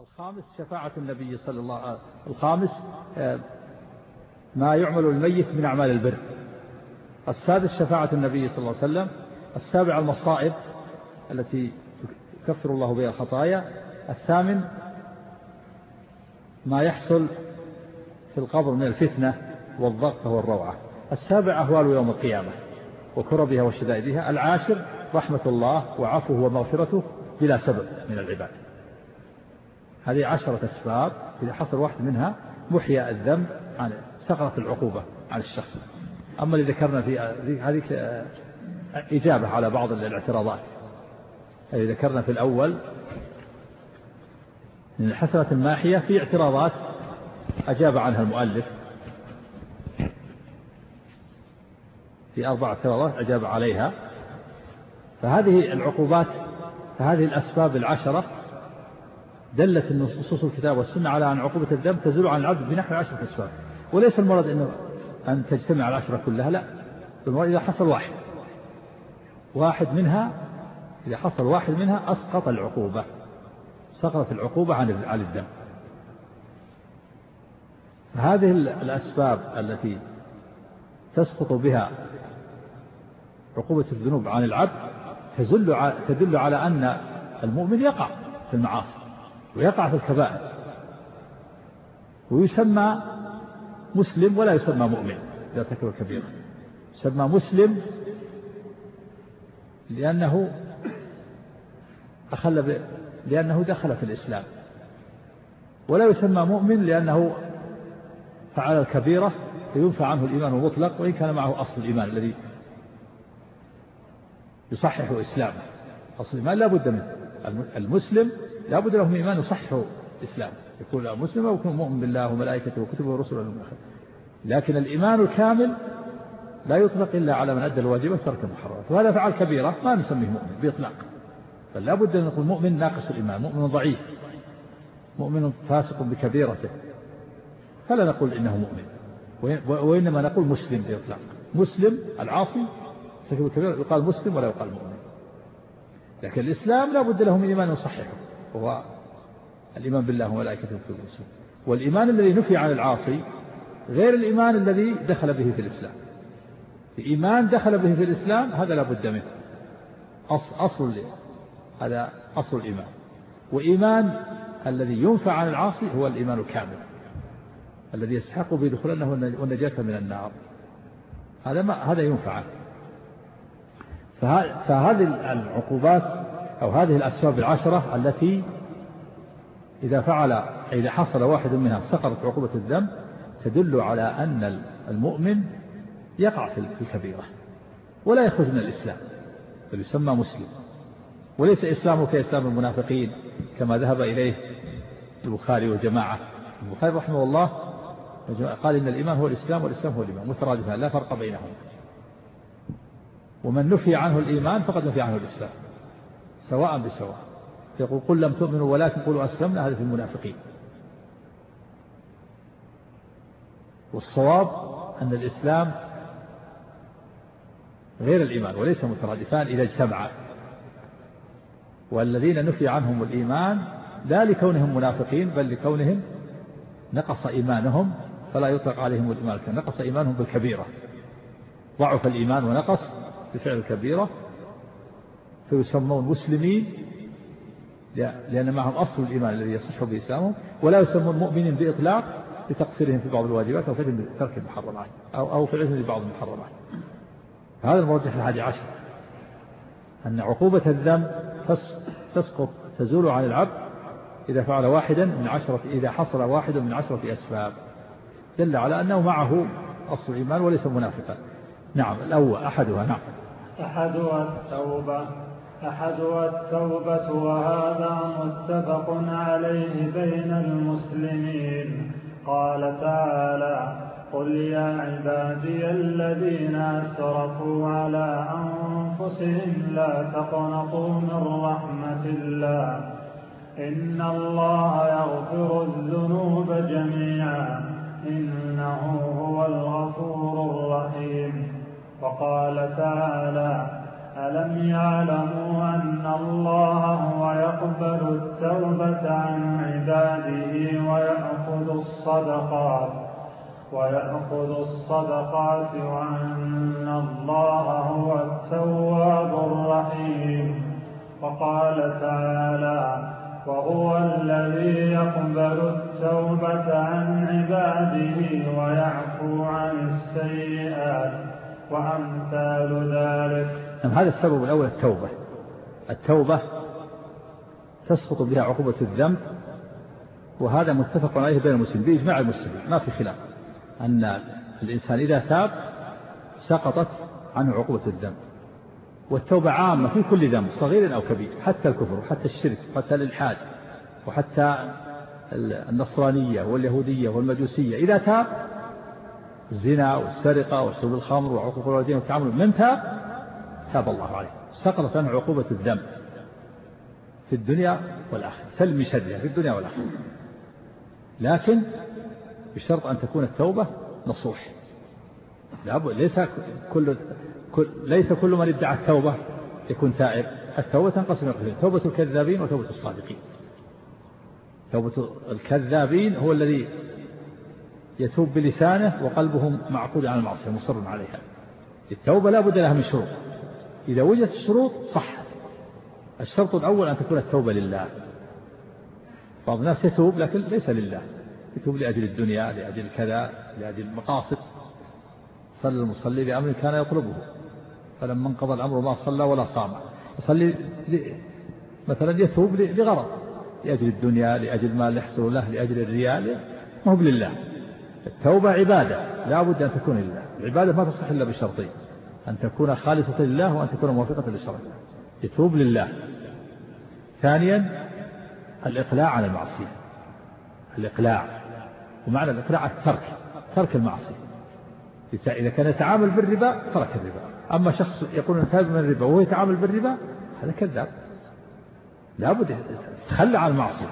الخامس شفاعة النبي صلى الله عليه وسلم. الخامس آه، ما يعمل الميت من أعمال البر. السادس شفاعة النبي صلى الله عليه وسلم. السابع المصائب التي يكفر الله بها الخطايا. الثامن ما يحصل في القبر من الفتنة والضغط والروعة. السابع أهوال يوم القيامة وكربها وشدائدها. العاشر رحمة الله وعفوه ومغفرته بلا سبب من العباد. هذه عشرة أسباب. إذا حصل واحد منها محيا الذنب عن سقطت العقوبة عن الشخص. أما اللي ذكرنا في هذه إجابة على بعض الاعتراضات. الذي ذكرنا في الأول من الحسنة الماحية في اعتراضات أجاب عنها المؤلف. في أربع اعتراضات أجاب عليها. فهذه العقوبات فهذه الأسباب العشرة دلت نصوص الكتاب والسنة على أن عقوبة الذنب تزول عن العبد بنحو عشرة أسباب. وليس المراد أنه أن تجتمع العشرة كلها لا. المراد إذا حصل واحد. واحد منها إذا حصل واحد منها أسقط العقوبة. سقطت العقوبة عن عن الذنب هذه الأسباب التي تسقط بها عقوبة الذنوب عن العبد تدل تدل على أن المؤمن يقع في المعاصي. ويقع في الكبائر. ويسمى مسلم ولا يسمى مؤمن إذا ارتكب الكبيرة يسمى مسلم لأنه أخل ب... لأنه دخل في الإسلام. ولا يسمى مؤمن لأنه فعل الكبيرة فينفع عنه الإيمان المطلق وإن كان معه أصل الإيمان الذي يصحح إسلامه. أصل الإيمان لا بد منه. المسلم لا بد له من إيمان يصحح إسلامه يكون مسلم أو يكون مؤمن بالله وملائكته وكتبه ورسله واليوم لكن الإيمان الكامل لا يطلق إلا على من أدى الواجبات ترك المحرمات. وهذا فعل كبيرة ما نسميه مؤمن بإطلاق. بل لا بد أن نقول مؤمن ناقص الإيمان مؤمن ضعيف مؤمن فاسق بكبيرته. فلا نقول إنه مؤمن وإنما نقول مسلم بإطلاق. مسلم العاصي يقال مسلم ولا يقال مؤمن. لكن الإسلام لا بد له من إيمان يصححه وهو الإيمان بالله وملائكته وكتبه والإيمان الذي نفي عن العاصي غير الإيمان الذي دخل به في الإسلام. إيمان دخل به في الإسلام هذا لا بد منه. أصل, أصل هذا أصل الإيمان. وإيمان الذي ينفع عن العاصي هو الإيمان الكامل الذي يستحق به دخولنه والنجاة من النار. هذا ما هذا ينفع. فهذه العقوبات أو هذه الأسباب العشرة التي إذا فعل إذا حصل واحد منها سقطت عقوبة الذنب تدل على أن المؤمن يقع في الكبيرة ولا يخرج من الإسلام بل يسمى مسلم. وليس إسلامه كإسلام المنافقين كما ذهب إليه البخاري وجماعة البخاري رحمه الله قال إن الإيمان هو الإسلام والإسلام هو الإيمان مترادفان لا فرق بينهما. ومن نفي عنه الإيمان فقد نفي عنه الإسلام. سواء بسواء. يقول قل لم تؤمنوا ولكن قولوا أسلمنا هذا في المنافقين. والصواب أن الإسلام غير الإيمان وليس مترادفان إذا اجتمعا والذين نفي عنهم الإيمان لا لكونهم منافقين بل لكونهم نقص إيمانهم فلا يطلق عليهم الإيمان. نقص إيمانهم بالكبيرة. ضعف الإيمان ونقص بفعل الكبيرة. فيسمون مسلمين لأن معهم أصل الإيمان الذي يصح به إسلامهم ولا يسمون مؤمنين بإطلاق لتقصيرهم في بعض الواجبات أو فعلهم بترك المحرمات أو أو فعلهم لبعض المحرمات. هذا المرجح الحادي عشر. أن عقوبة الذنب تسقط تزول عن العبد إذا فعل واحدا من عشرة إذا حصل واحد من عشرة أسباب. دل على أنه معه أصل الإيمان وليس منافقا. نعم الأول أحدها نعم. أحدها التوبة أحدها التوبة وهذا متفق عليه بين المسلمين. قال تعالى قل يا عبادي الذين أسرفوا على أنفسهم لا تقنطوا من رحمة الله. إن الله يغفر الذنوب جميعا. إنه هو الغفور الرحيم. وقال تعالى ألم يعلموا أن الله هو يقبل التوبة عن عباده ويأخذ الصدقات ويأخذ الصدقات وأن الله هو التواب الرحيم وقال تعالى وهو الذي يقبل التوبة عن عباده ويعفو عن السيئات وأمثال ذلك نعم هذا السبب الأول التوبة. التوبة تسقط بها عقوبة الذنب وهذا متفق عليه بين المسلمين بإجماع المسلمين ما في خلاف. أن الإنسان إذا تاب سقطت عنه عقوبة الذنب. والتوبة عامة في كل ذنب صغير أو كبير حتى الكفر وحتى الشرك وحتى الإلحاد وحتى النصرانية واليهودية والمجوسية. إذا تاب الزنا والسرقة وشرب الخمر وعقوق الوالدين والتعامل من تاب تاب الله عليه. سقطت عنه عقوبة الذنب في الدنيا والآخرة. سلم شرها في الدنيا والآخرة. لكن بشرط أن تكون التوبة نصوح. ليس كل, كل ليس كل من ادعى التوبة يكون تائب. التوبة تنقسم إلى توبة الكذابين وتوبة الصادقين. توبة الكذابين هو الذي يتوب بلسانه وقلبه معقود على المعصية مصر عليها. التوبة لا بد لها من شروط. إذا وجدت الشروط صح. الشرط الأول أن تكون التوبة لله. بعض الناس يتوب لكن ليس لله. يتوب لأجل الدنيا لأجل كذا لأجل المقاصد. صلى المصلي بأمر كان يطلبه. فلما انقضى الأمر ما صلى ولا صام. يصلي مثلا يتوب لغرض. لأجل الدنيا لأجل ما يحصل له لأجل الرياء. ما هو لله التوبة عبادة. لا بد أن تكون لله. العبادة ما تصح إلا بشرطين أن تكون خالصة لله وأن تكون موافقة للشرع. يتوب لله. ثانيا الإقلاع عن المعصية. الإقلاع. ومعنى الإقلاع الترك. ترك المعصية. إذا كان يتعامل بالربا ترك الربا. أما شخص يقول أنه تاب من الربا وهو يتعامل بالربا هذا كذاب. لابد يتخلى عن المعصية.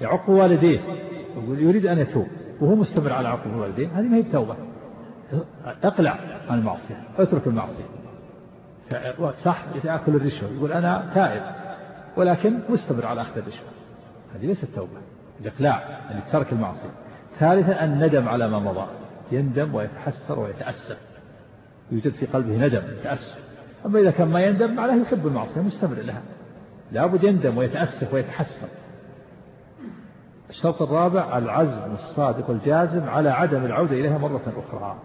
يعق والديه. يريد أن يتوب. وهو مستمر على عقوق الوالدين هذه ما هي توبة اقلع عن المعصية اترك المعصية. صح يأكل الرشوة يقول أنا تائب ولكن مستمر على أخذ الرشوة. هذه ليست توبة الإقلاع يعني ترك المعصية. ثالثا الندم على ما مضى. يندم ويتحسر ويتأسف. يوجد في قلبه ندم يتأسف. أما إذا كان ما يندم معناه يحب المعصية مستمر لها. لابد يندم ويتأسف ويتحسر. الشرط الرابع العزم الصادق الجازم على عدم العودة إليها مرة أخرى.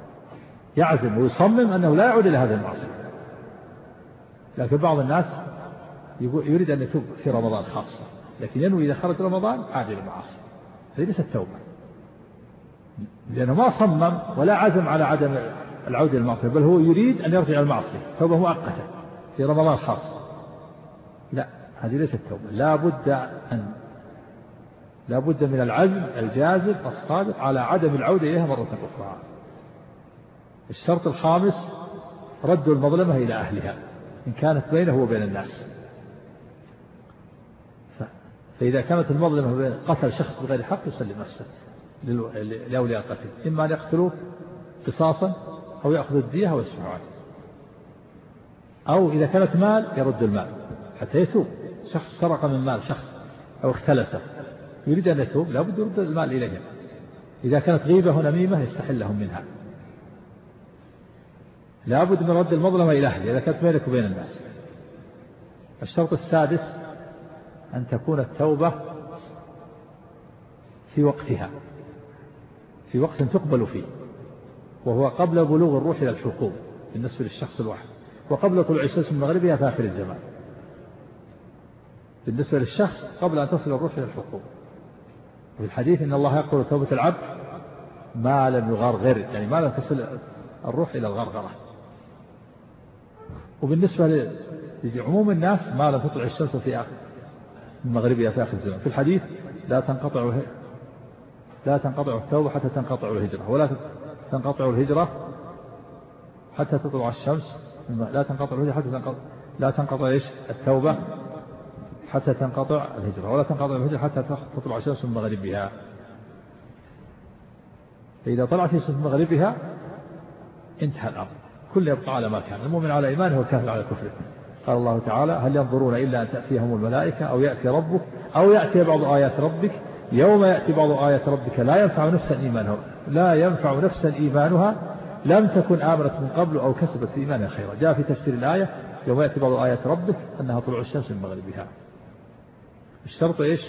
يعزم ويصمم أنه لا يعود إلى هذه المعصية. لكن بعض الناس يريد أن يتوب في رمضان خاصة. لكن ينوي إذا خرج رمضان عاد إلى المعاصي هذه ليست توبة. لأنه ما صمم ولا عزم على عدم العودة إلى المعصية بل هو يريد أن يرجع إلى المعصية. توبة مؤقتة في رمضان خاصة لا هذه ليست توبة. لا بد أن لا بد من العزم الجازم الصادق على عدم العودة إليها مرة أخرى. الشرط الخامس رد المظلمة إلى أهلها إن كانت بينه وبين الناس. فإذا كانت المظلمة قتل شخص بغير حق يسلم نفسه لأولياء القتل إما أن يقتلوه قصاصا أو يأخذ الدية أو يسمعوا عنه أو إذا كانت مال يرد المال حتى يتوب شخص سرق من مال شخص أو اختلسه يريد أن يتوب لابد يرد المال إليهم إذا كانت غيبة ونميمة يستحلهم منها. لابد من رد المظلمة إلى أهله إذا كانت بينك وبين الناس. الشرط السادس أن تكون التوبة في وقتها في وقت تقبل فيه وهو قبل بلوغ الروح إلى الحقوق بالنسبة للشخص الواحد. وقبل طلوع الشمس من مغربها في آخر الزمان. بالنسبة للشخص قبل أن تصل الروح إلى الحقوق. وفي الحديث إن الله يقبل توبة العبد ما لم يغرغر يعني ما لم تصل الروح إلى الغرغرة. وبالنسبة لعموم الناس ما لم تطلع الشمس في آخر. من مغربها في آخر الزمان. في الحديث لا تنقطع لا تنقطع التوبة حتى تنقطع الهجرة. ولا تنقطع الهجرة حتى تطلع الشمس لا تنقطع الهجرة حتى تنقطع لا تنقطع إيش؟ التوبة حتى تنقطع الهجرة. ولا تنقطع الهجرة حتى تطلع الشمس من مغربها. فإذا طلعت الشمس من مغربها انتهى الأمر. كل يبقى على ما كان المؤمن على إيمانه والكافر على كفره. قال الله تعالى هل ينظرون إلا أن تأتيهم الملائكة أو يأتي ربك أو يأتي بعض آيات ربك؟ يوم يأتي بعض آيات ربك لا ينفع نفسا إيمانها لا ينفع نفسا إيمانها لم تكن آمنت من قبل أو كسبت في إيمانها خيرا. جاء في تفسير الآية يوم يأتي بعض آيات ربك أنها طلوع الشمس من مغربها. الشرط إيش؟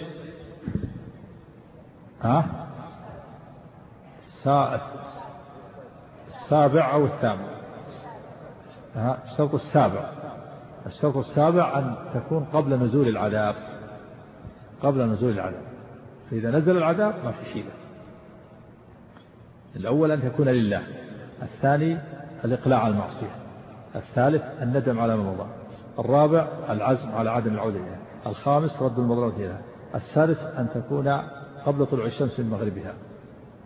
ها؟ السابع أو الثامن الشرط السابع. الشرط السابع أن تكون قبل نزول العذاب. قبل نزول العذاب. فإذا نزل العذاب ما في حيلة الأول أن تكون لله. الثاني الإقلاع عن المعصية. الثالث الندم على ما مضى. الرابع العزم على عدم العودة إليها الخامس رد المظلمة إليها السادس أن تكون قبل طلوع الشمس من مغربها.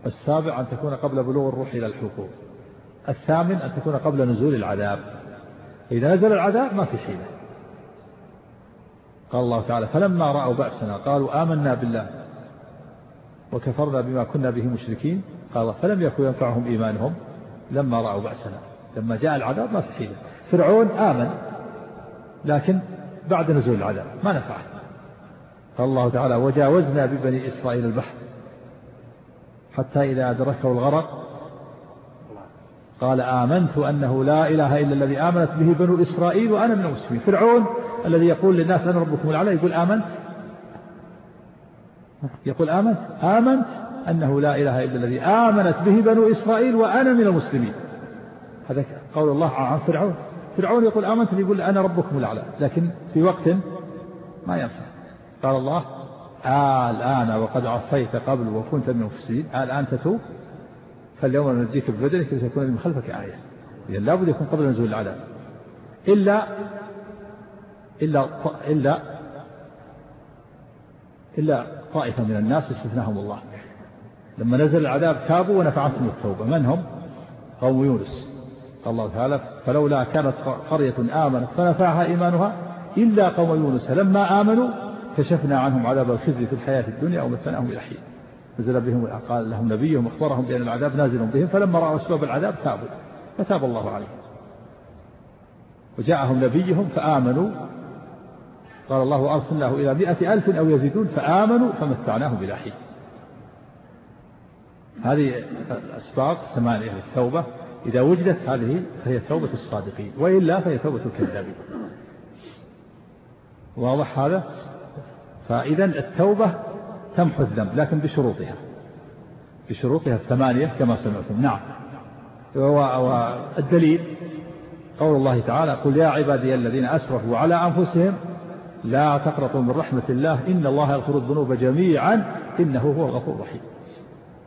السابع أن تكون قبل بلوغ الروح إلى الحقوق. الثامن أن تكون قبل نزول العذاب. إذا نزل العذاب ما في حيلة قال الله تعالى فلما رأوا بأسنا قالوا آمنا بالله وكفرنا بما كنا به مشركين. قال فلم يكن ينفعهم إيمانهم لما رأوا بأسنا. لما جاء العذاب ما في حيلة فرعون آمن لكن بعد نزول العذاب ما نفعه. قال الله تعالى وجاوزنا ببني إسرائيل البحر حتى إذا أدركه الغرق قال آمنت أنه لا إله إلا الذي آمنت به بنو إسرائيل وأنا من المسلمين. فرعون الذي يقول للناس أنا ربكم الأعلى يقول آمنت. يقول آمنت. آمنت أنه لا إله إلا الذي آمنت به بنو إسرائيل وأنا من المسلمين. هذا قول الله عن فرعون. فرعون يقول آمنت يقول أنا ربكم الأعلى. لكن في وقت ما ينفع. قال الله الآن وقد عصيت قبل وكنت من المفسدين. الآن تتوب. فاليوم ننجيك ببدنك لتكون من خلفك آية. إذا لابد يكون قبل نزول العذاب. إلا إلا إلا إلا طائفة من الناس استثناهم الله. لما نزل العذاب تابوا ونفعتهم التوبة. من هم؟ قوم يونس. قال الله تعالى فلولا كانت قرية آمنت فنفعها إيمانها إلا قوم يونس. لما آمنوا كشفنا عنهم عذاب الخزي في الحياة الدنيا ومثلناهم إلى حين. نزل بهم قال لهم نبيهم أخبرهم بأن العذاب نازل بهم فلما رأوا أسباب العذاب تابوا فتاب الله عليهم. وجاءهم نبيهم فآمنوا. قال الله أرسلناه إلى مئة ألف أو يزيدون فآمنوا فمتعناهم إلى حين. هذه الأسباب ثمانية للتوبة إذا وجدت هذه فهي توبة الصادقين وإلا فهي توبة الكذابين. واضح هذا؟ فإذا التوبة تمحو الذنب لكن بشروطها. بشروطها الثمانية كما سمعتم. نعم. والدليل قول الله تعالى قل يا عبادي الذين أسرفوا على أنفسهم لا تقنطوا من رحمة الله إن الله يغفر الذنوب جميعا إنه هو الغفور الرحيم.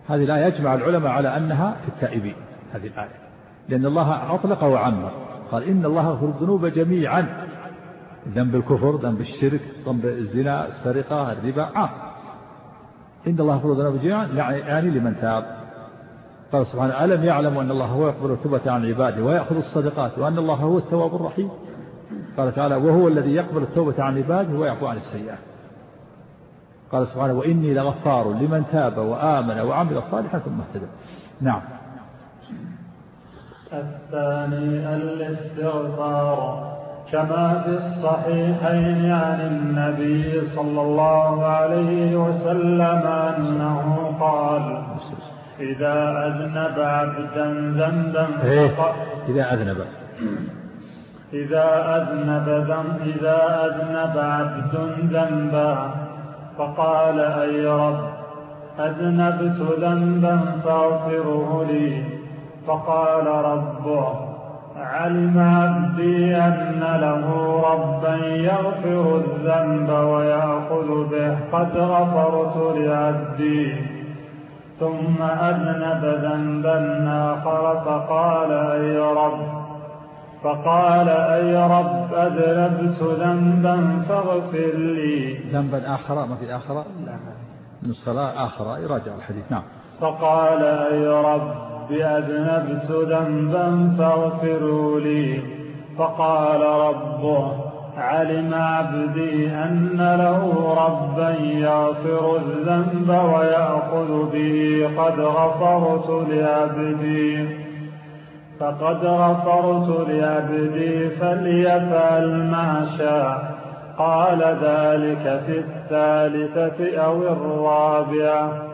هذه الآية يجمع العلماء على أنها في التائبين هذه الآية. لأن الله أطلق وعمر. قال إن الله يغفر الذنوب جميعا. ذنب الكفر ذنب الشرك ذنب الزنا السرقة الربا. عام إن الله يغفر الذنوب جميعا يعني لمن تاب. قال سبحانه ألم يعلموا أن الله هو يقبل التوبة عن عباده ويأخذ الصدقات وأن الله هو التواب الرحيم؟ قال تعالى وهو الذي يقبل التوبة عن عباده ويعفو عن السيئات. قال سبحانه وإني لغفار لمن تاب وآمن وعمل صالحا ثم اهتدى. نعم. الثاني الاستغفار كما في الصحيحين عن النبي صلى الله عليه وسلم أنه قال إذا أذنب عبدا ذنبا إيه، إذا أذنب. إذا أذنب ذنب إذا أذنب عبد ذنبا فقال أي رب أذنبت ذنبا فاغفره لي. فقال ربه علم عبدي أن له ربا يغفر الذنب ويأخذ به. قد غفرت لعبدي ثم أذنب ذنبا آخر فقال أي رب؟ فقال أي رب أذنبت ذنبا فاغفر لي. ذنبا آخر؟ ما في آخر؟ من الصلاة آخر. يراجع الحديث. نعم. فقال أي رب؟ أذنبت ذنبا فاغفروا لي. فقال ربه علم عبدي أن له ربا يغفر الذنب ويأخذ به. قد غفرت لعبدي. فقد غفرت لعبدي فليفعل ما شاء. قال ذلك في الثالثة أو الرابعة.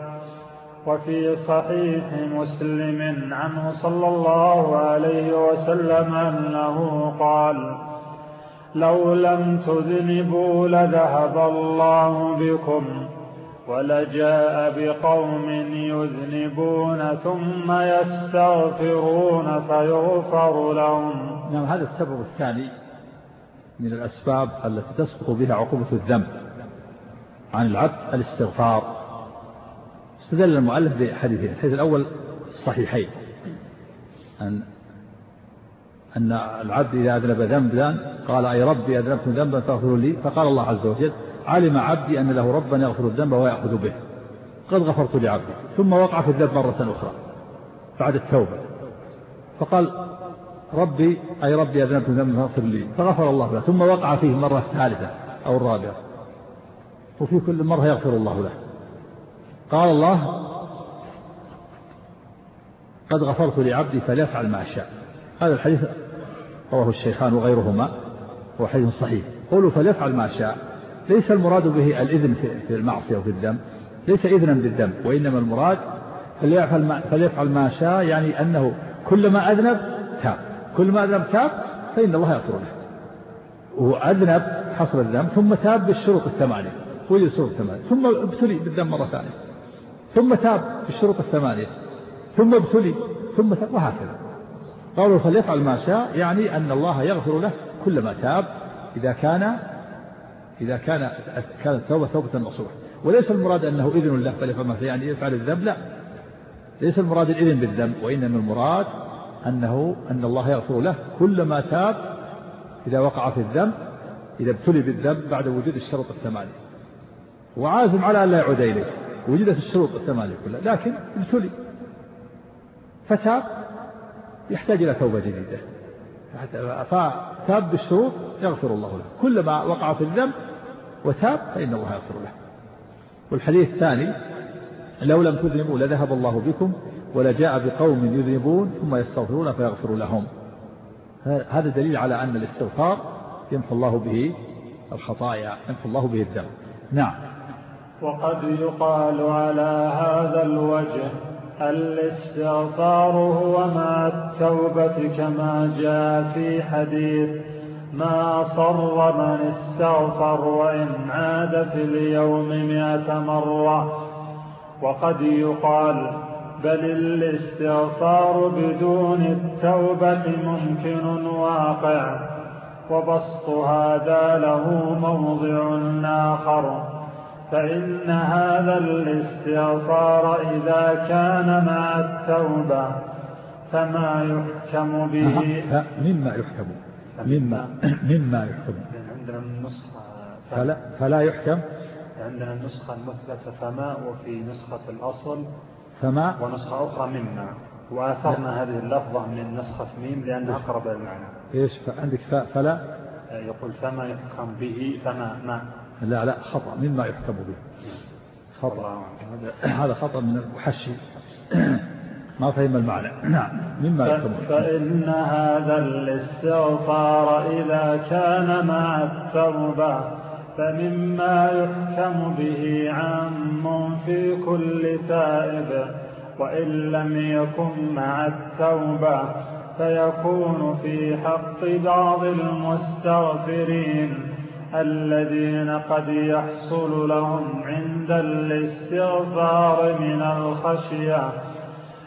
وفي صحيح مسلم عنه صلى الله عليه وسلم أنه قال لو لم تذنبوا لذهب الله بكم ولجاء بقوم يذنبون ثم يستغفرون فيغفر لهم. نعم هذا السبب الثاني من الأسباب التي تسقط بها عقوبة الذنب عن العبد الاستغفار. استدل المؤلف بحديثين الحديث الأول الصحيحين أن أن العبد إذا أذنب ذنبا قال أي ربي أذنبت ذنبا فاغفر لي فقال الله عز وجل علم عبدي أن له ربا يغفر الذنب ويأخذ به. قد غفرت لعبدي ثم وقع في الذنب مرة أخرى بعد التوبة. فقال ربي أي ربي أذنبت ذنبا فاغفر لي فغفر الله له ثم وقع فيه المرة الثالثة أو الرابعة. وفي كل مرة يغفر الله له. قال الله قد غفرت لعبدي فليفعل ما شاء. هذا الحديث رواه الشيخان وغيرهما هو حديث صحيح. قولوا فليفعل ما شاء. ليس المراد به الإذن في المعصية وفي الذنب ليس إذنا بالذنب وإنما المراد فليفعل ما, فليفعل ما شاء يعني أنه كلما أذنب تاب. كل ما أذنب تاب فإن الله يغفر له. وأذنب حصل الذنب ثم تاب بالشروط الثمانية. وجد الشروط الثمانية. ثم ابتلي بالذنب مرة ثانية. ثم تاب بالشروط الثمانية ثم ابتلي ثم تاب وهكذا. قالوا فليفعل ما شاء يعني أن الله يغفر له كلما تاب إذا كان إذا كان كانت التوبة توبة نصوح وليس المراد أنه إذن له فليفعل ما يعني يفعل الذنب لا. ليس المراد الإذن بالذنب وإنما المراد أنه أن الله يغفر له كلما تاب إذا وقع في الذنب إذا ابتلي بالذنب بعد وجود الشرط الثمانية. وعازم على أن لا يعود إليه. وجدت الشروط الثمانية كلها لكن ابتلي. فتاب يحتاج إلى توبة جديدة. فتاب بالشروط يغفر الله له. كلما وقع في الذنب وتاب فإن الله يغفر له. والحديث الثاني لو لم تذنبوا لذهب الله بكم ولجاء بقوم يذنبون ثم يستغفرون فيغفر لهم. هذا دليل على أن الاستغفار يمحو الله به الخطايا يمحو الله به الذنب. نعم. وقد يقال على هذا الوجه الاستغفار هو مع التوبة كما جاء في حديث ما صر من استغفر وإن عاد في اليوم مئة مرة. وقد يقال بل الاستغفار بدون التوبة ممكن واقع وبسط هذا له موضع آخر. فإن هذا الاستغفار إذا كان مع التوبة فما يحكم به. مما يحكم مما مما يحكم. عندنا النسخة فلا, فلا يحكم. عندنا النسخة المثبتة فما وفي نسخة الأصل فما. ونسخة أخرى مما. وآثرنا هذه اللفظة من نسخة ميم لأنها أقرب إلى المعنى. إيش؟ عندك فلا؟ يقول فما يحكم به فما ما. لا لا خطأ مما يحكم به. خطأ. هذا خطأ من المحشي. ما فهم المعنى. نعم مما يحكم فإن هذا الاستغفار إذا كان مع التوبة فمما يحكم به عام في كل تائب. وإن لم يكن مع التوبة فيكون في حق بعض المستغفرين. الذين قد يحصل لهم عند الاستغفار من الخشية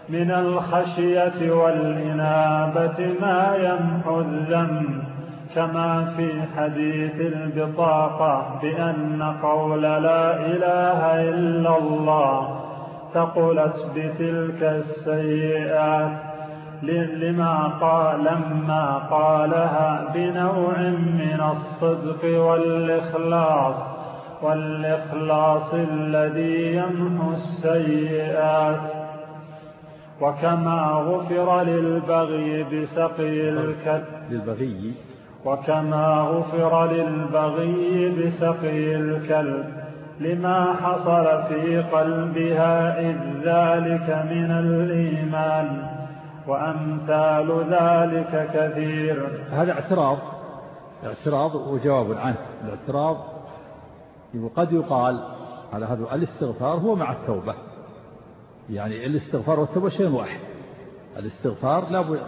من الخشية والإنابة ما يمحو الذنب. كما في حديث البطاقة بأن قول لا إله إلا الله ثقلت بتلك السيئات. لما قال لما قالها بنوع من الصدق والإخلاص والإخلاص الذي يمحو السيئات. وكما غفر للبغي بسقي الكلب للبغي. وكما غفر للبغي بسقي الكلب. لما حصل في قلبها إذ ذلك من الإيمان. وأمثال ذلك كثير. هذا اعتراض اعتراض وجواب عنه. الاعتراض وقد يقال على هذا الاستغفار هو مع التوبة. يعني الاستغفار والتوبة شيء واحد. الاستغفار لابد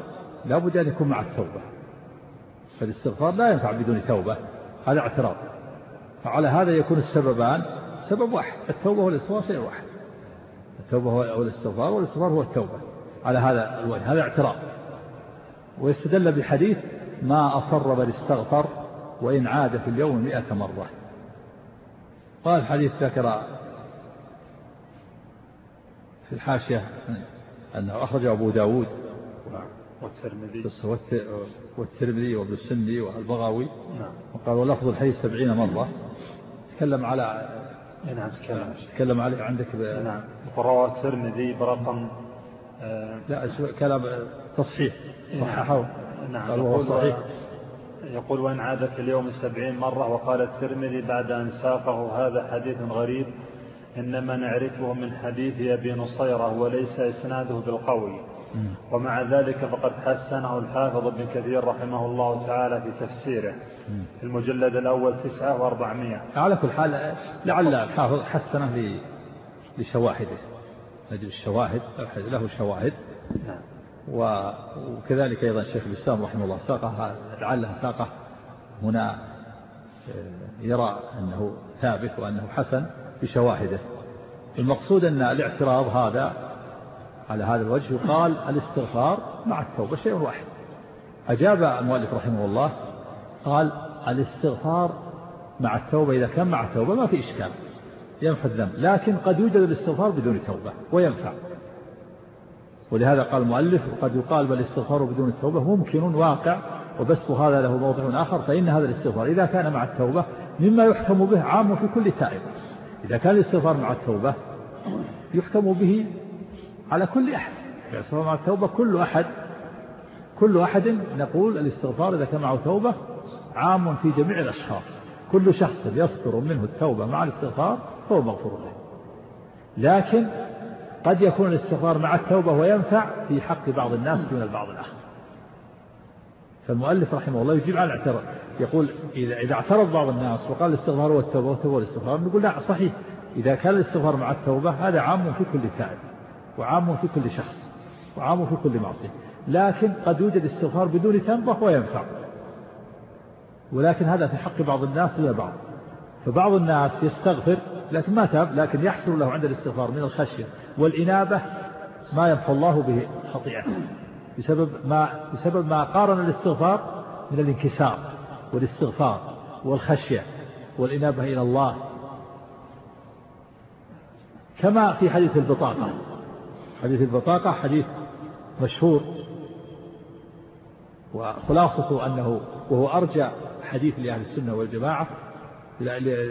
لابد أن يكون مع التوبة. فالاستغفار لا ينفع بدون توبة. هذا اعتراض. فعلى هذا يكون السببان سبب واحد. التوبة والاستغفار شيء واحد. التوبة هو الاستغفار والاستغفار هو التوبة. على هذا الوجه هذا اعتراض. ويستدل بحديث ما أصر بل استغفر وإن عاد في اليوم مئة مرة. قال الحديث ذكر في الحاشية أنه أخرج أبو داود والترمذي. والترمذي وابن السني والبغاوي. نعم. وقال ولفظ الحديث سبعين مرة. تكلم على نعم تكلم. تكلم عليه عندك ب... نعم. وروى الترمذي برقم لا كلام تصحيح صححه. نعم. قال وهو صحيح. يقول وإن عاد في اليوم السبعين مرة وقال الترمذي بعد أن ساقه هذا حديث غريب إنما نعرفه من حديث أبي نصيرة وليس إسناده بالقوي. ومع ذلك فقد حسنه الحافظ ابن كثير رحمه الله تعالى في تفسيره. في المجلد الأول تسعة وأربعمائة على كل حال لعل الحافظ حسنه لشواهده. نجد الشواهد له شواهد. وكذلك أيضا الشيخ الإسلام رحمه الله ساقه لعله ساقه. هنا آه، يرى أنه ثابت وأنه حسن بشواهده. المقصود أن الاعتراض هذا على هذا الوجه يقال الاستغفار مع التوبة شيء واحد. أجاب المؤلف رحمه الله قال الاستغفار مع التوبة إذا كان مع التوبة ما في إشكال. يمحو الذنب. لكن قد يوجد الاستغفار بدون توبة وينفع ولهذا قال المؤلف وقد يقال بالاستغفار بدون التوبة ممكن واقع وبس هذا له موضع آخر فإن هذا الاستغفار إذا كان مع التوبة مما يحكم به عام في كل تائب. إذا كان الاستغفار مع التوبة يحكم به على كل أحد. الاستغفار مع التوبة كل أحد كل أحد نقول الاستغفار إذا كان معه توبة عام في جميع الأشخاص. كل شخص يصدر منه التوبة مع الاستغفار فهو مغفور له. لكن قد يكون الاستغفار مع التوبة وينفع في حق بعض الناس دون البعض الآخر. فالمؤلف رحمه الله يجيب على الاعتراض. يقول إذا اعترض بعض الناس وقال الاستغفار هو التوبة والتوبة والاستغفار نقول لا صحيح. إذا كان الاستغفار مع التوبة هذا عام في كل تائب وعام في كل شخص وعام في كل معصية. لكن قد يوجد استغفار بدون توبة وينفع. ولكن هذا في حق بعض الناس دون بعض. فبعض الناس يستغفر لكن ما تاب لكن يحصل له عند الاستغفار من الخشية والإنابة ما يمحو الله به خطيئته. بسبب ما بسبب ما قارن الاستغفار من الانكسار والاستغفار والخشية والإنابة إلى الله. كما في حديث البطاقة. حديث البطاقة حديث مشهور. وخلاصته أنه وهو أرجى حديث لأهل السنة والجماعة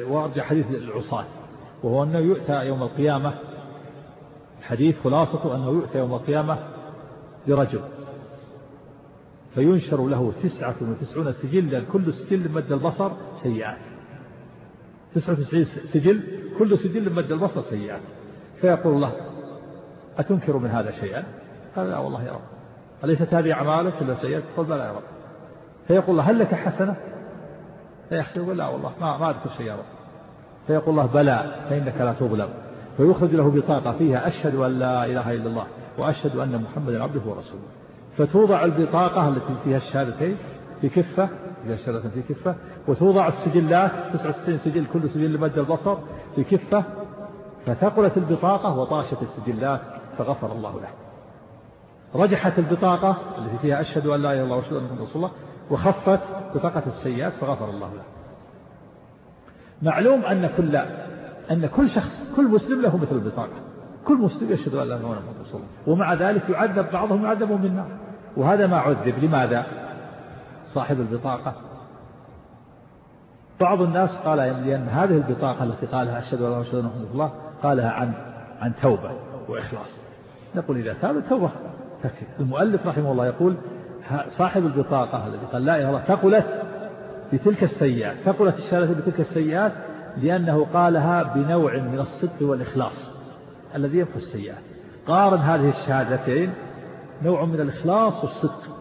وأرجى حديث العصاة وهو أنه يؤتى يوم القيامة. الحديث خلاصته أنه يؤتى يوم القيامة برجل فينشر له تسعة وتسعون سجلا كل سجل مد البصر سيئات. تسعة وتسعين سجل كل سجل مد البصر سيئات. فيقول الله أتنكر من هذا شيئا؟ قال لا والله يا رب. أليست هذه أعمالك كلها سيئات؟ قل بلى يا رب. فيقول الله هل لك حسنة؟ فيحسب لا والله ما, ما أذكر شيء يا رب. فيقول الله بلى فإنك لا تظلم. فيخرج له بطاقة فيها أشهد أن لا إله إلا الله وأشهد أن محمدا عبده ورسوله. فتوضع البطاقة التي فيها الشهادتين في كفة فيها شهادة في كفة وتوضع السجلات 69 سجل كل سجل لمد البصر في كفة. فثقلت البطاقة وطاشت السجلات فغفر الله له. رجحت البطاقة التي فيها أشهد أن لا إله إلا الله وأشهد أن محمدا رسول الله وخفت بطاقة السيئات فغفر الله له. معلوم أن كل أن كل شخص كل مسلم له مثل البطاقة. كل مسلم يشهد أن لا إله إلا الله ومع ذلك يعذب بعضهم يعذب بالنار وهذا ما عذب. لماذا؟ صاحب البطاقة. بعض الناس قال لأن هذه البطاقة التي قالها أشهد أن لا إله إلا الله قالها عن عن توبة وإخلاص. نقول إذا تاب التوبة تكفي. المؤلف رحمه الله يقول صاحب البطاقة الذي قال لا إله إلا الله ثقلت بتلك السيئات. ثقلت الشهادة بتلك السيئات لأنه قالها بنوع من الصدق والإخلاص الذي يمحو السيئات. قارن هذه الشهادتين نوع من الإخلاص والصدق.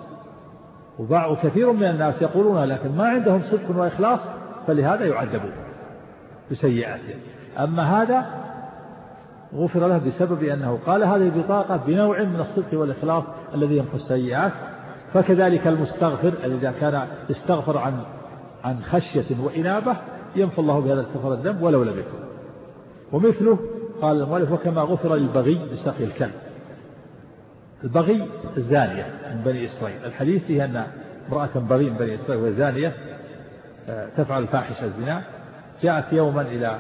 وكثير من الناس يقولون لكن ما عندهم صدق وإخلاص فلهذا يعذبون بسيئاتهم. أما هذا غفر له بسبب أنه قال هذه البطاقة بنوع من الصدق والإخلاص الذي يمحو السيئات. فكذلك المستغفر الذي كان يستغفر عن عن خشية وإنابة يمحو الله بهذا الاستغفار الذنب ولو لم يكن. ومثله قال المؤلف وكما غفر للبغي بسقي الكلب. البغي الزانية من بني إسرائيل. الحديث فيه أن امرأة بغي من بني إسرائيل وهي زانية آه، تفعل الفاحشة الزنا. جاءت يوما إلى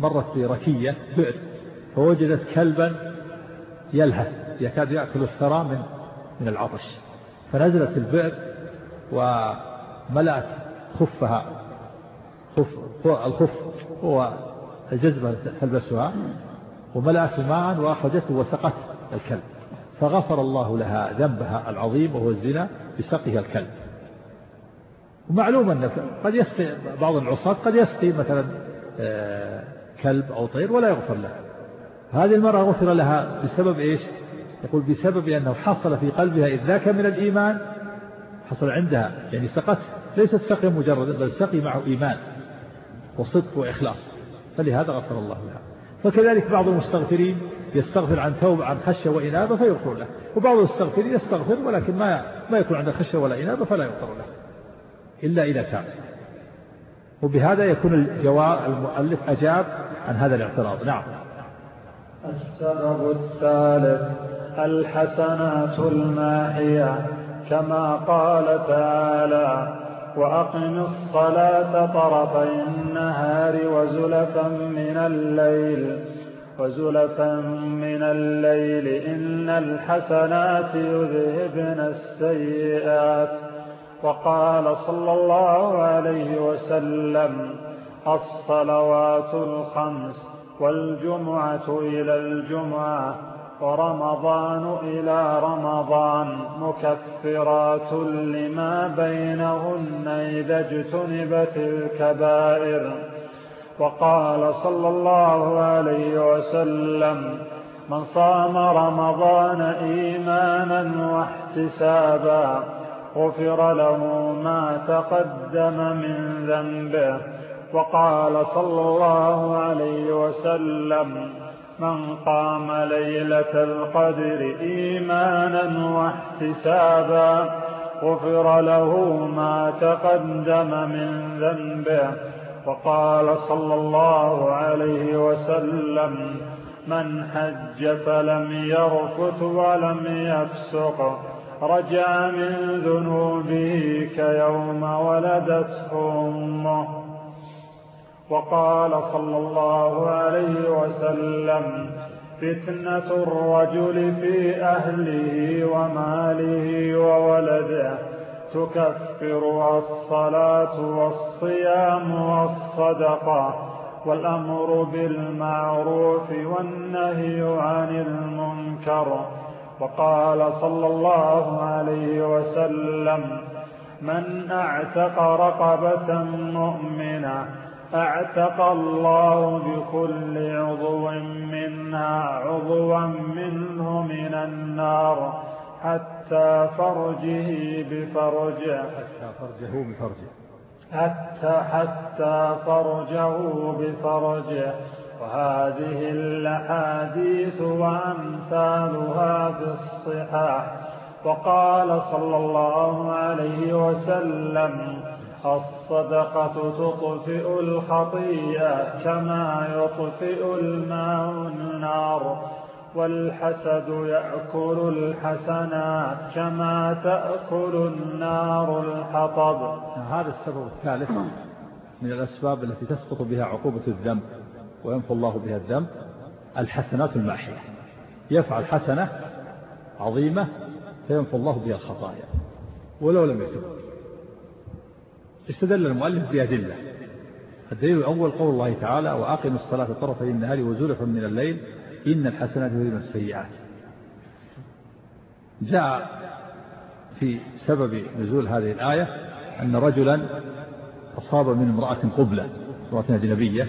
مرت في ركية بئر فوجدت كلبا يلهث يكاد يأكل الثرى من من العطش. فنزلت البئر وملأت خفها. خف الخف هو الجزمة تلبسها وملأته ماء وأخرجته وسقت الكلب. فغفر الله لها ذنبها العظيم وهو الزنا بسقيها الكلب. ومعلوم أن قد يسقي بعض العصاة قد يسقي مثلا آه، كلب أو طير ولا يغفر له هذه المرأة غفر لها بسبب إيش؟ يقول بسبب أنه حصل في قلبها إذ ذاك من الإيمان حصل عندها يعني سقت ليست سقي مجرد بل سقي معه إيمان وصدق وإخلاص. فلهذا غفر الله لها. فكذلك بعض المستغفرين يستغفر عن توب عن خشية وإنابة فيغفر له. وبعض المستغفرين يستغفر ولكن ما ما يكون عنده خشية ولا إنابة فلا يغفر له. إلا إذا كان وبهذا يكون الجواب المؤلف أجاب عن هذا الاعتراض. نعم. السبب الثالث الحسنات الماحية كما قال تعالى وأقم الصلاة طرفي النهار وزلفا من الليل وزلفا من الليل إن الحسنات يذهبن السيئات. وقال صلى الله عليه وسلم الصلوات الخمس والجمعة إلى الجمعة. ورمضان إلى رمضان مكفرات لما بينهن إذا اجتنبت الكبائر. وقال صلى الله عليه وسلم من صام رمضان إيمانا واحتسابا غفر له ما تقدم من ذنبه. وقال صلى الله عليه وسلم من قام ليلة القدر إيمانا واحتسابا غفر له ما تقدم من ذنبه. وقال صلى الله عليه وسلم من حج فلم يرفث ولم يفسق رجع من ذنوبه كيوم ولدته أمه. وقال صلى الله عليه وسلم فتنة الرجل في أهله وماله وولده تكفرها الصلاة والصيام والصدقة والأمر بالمعروف والنهي عن المنكر. وقال صلى الله عليه وسلم من أعتق رقبة مؤمنة أعتق الله بكل عضو منها عضوا منه من النار حتى فرجه بفرجه. حتى فرجه بفرجه. حتى حتى فرجه بفرجه. وهذه الأحاديث وأمثالها في الصحاح وقال صلى الله عليه وسلم الصدقة تطفئ الخطيئة كما يطفئ الماء النار والحسد يأكل الحسنات كما تأكل النار الحطب. هذا السبب الثالث من الأسباب التي تسقط بها عقوبة الذنب ويمحو الله بها الذنب الحسنات الماحية يفعل حسنة عظيمة فيمحو الله بها الخطايا. ولو لم يتب. استدل المؤلف بأدلة. الدليل الأول قول الله تعالى وأقم الصلاة طرفي النهار وزلفا من الليل إن الحسنات يذهبن السيئات. جاء في سبب نزول هذه الآية أن رجلا أصاب من امرأة قبلة امرأة أجنبية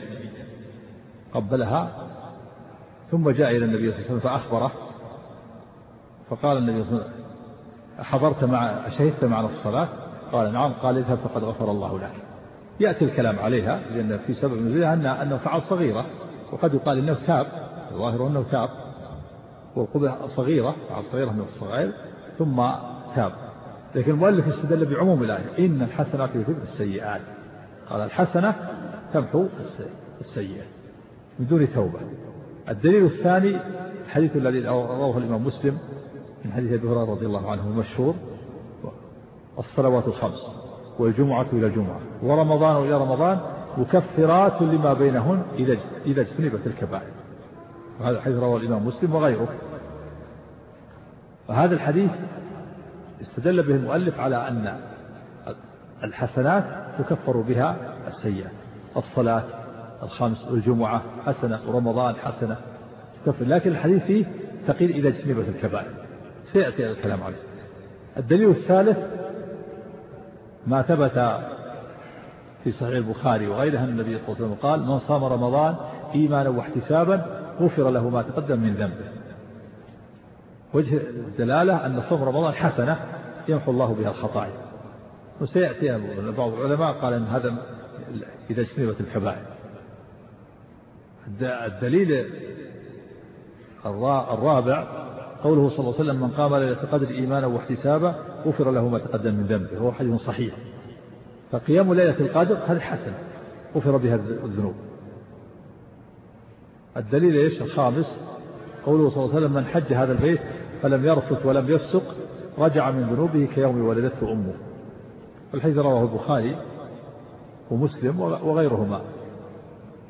قبلها ثم جاء إلى النبي صلى الله عليه وسلم فأخبره فقال النبي صلى الله عليه وسلم حضرت مع شهدت معنا الصلاة؟ قال نعم قال اذهب فقد غفر الله لك. يأتي الكلام عليها لأن في سبب نزولها أن أنه فعل صغيرة وقد يقال أنه تاب الظاهر أنه تاب. والقبة صغيرة فعل صغيرة من الصغائر ثم تاب. لكن المؤلف استدل بعموم الآية إن الحسنات يذهبن السيئات. قال الحسنة تمحو السيئة من دون توبة. الدليل الثاني الحديث الذي رواه الإمام مسلم من حديث أبي هريرة رضي الله عنه المشهور الصلوات الخمس والجمعة إلى الجمعة ورمضان إلى رمضان مكفرات لما بينهن إذا اجتنبت الكبائر. وهذا الحديث رواه الإمام مسلم وغيره. وهذا الحديث استدل به المؤلف على أن الحسنات تكفر بها السيئات. الصلاة الخمس والجمعة حسنة ورمضان حسنة تكفر. لكن الحديث فيه تقيل إذا اجتنبت الكبائر. سيأتي الكلام عليه. الدليل الثالث ما ثبت في صحيح البخاري وغيره أن النبي صلى الله عليه وسلم قال من صام رمضان إيمانا واحتسابا غفر له ما تقدم من ذنبه. وجه الدلالة أن صوم رمضان حسنة يمحو الله بها الخطايا. وسيأتي بعض العلماء قال أن هذا إذا اجتنبت الكبائر الدليل الرابع قوله صلى الله عليه وسلم من قام ليلة القدر إيمانا واحتسابا غفر له ما تقدم من ذنبه وهو حديث صحيح. فقيام ليلة القدر هذه حسنة غفر بها الذنوب. الدليل إيش؟ الخامس قوله صلى الله عليه وسلم من حج هذا البيت فلم يرفث ولم يفسق رجع من ذنوبه كيوم ولدته أمه. الحديث رواه البخاري ومسلم وغيرهما.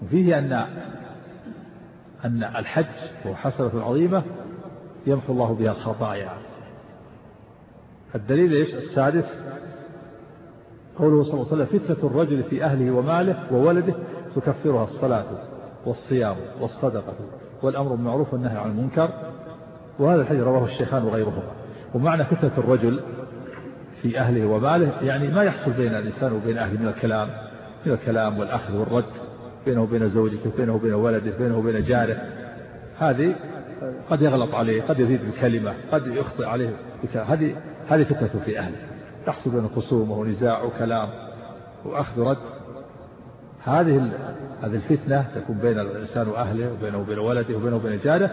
وفيه أن أن الحج هو حسنة عظيمة يمحو الله بها الخطايا. الدليل إيش؟ السادس. قوله صلى الله عليه وسلم فتنة الرجل في أهله وماله وولده تكفرها الصلاة والصيام والصدقة والأمر بالمعروف والنهي عن المنكر. وهذا الحديث رواه الشيخان وغيرهما. ومعنى فتنة الرجل في أهله وماله يعني ما يحصل بين الإنسان وبين أهله من الكلام من الكلام والأخذ والرد بينه وبين زوجته بينه وبين ولده بينه وبين جاره. هذه قد يغلط عليه قد يزيد بكلمة قد يخطئ عليه. هذه هذه فتنة في أهله تحصل بين خصومه ونزاع وكلام وأخذ رد هذه هذه الفتنة تكون بين الإنسان وأهله وبينه وبين ولده وبينه وبين جاره.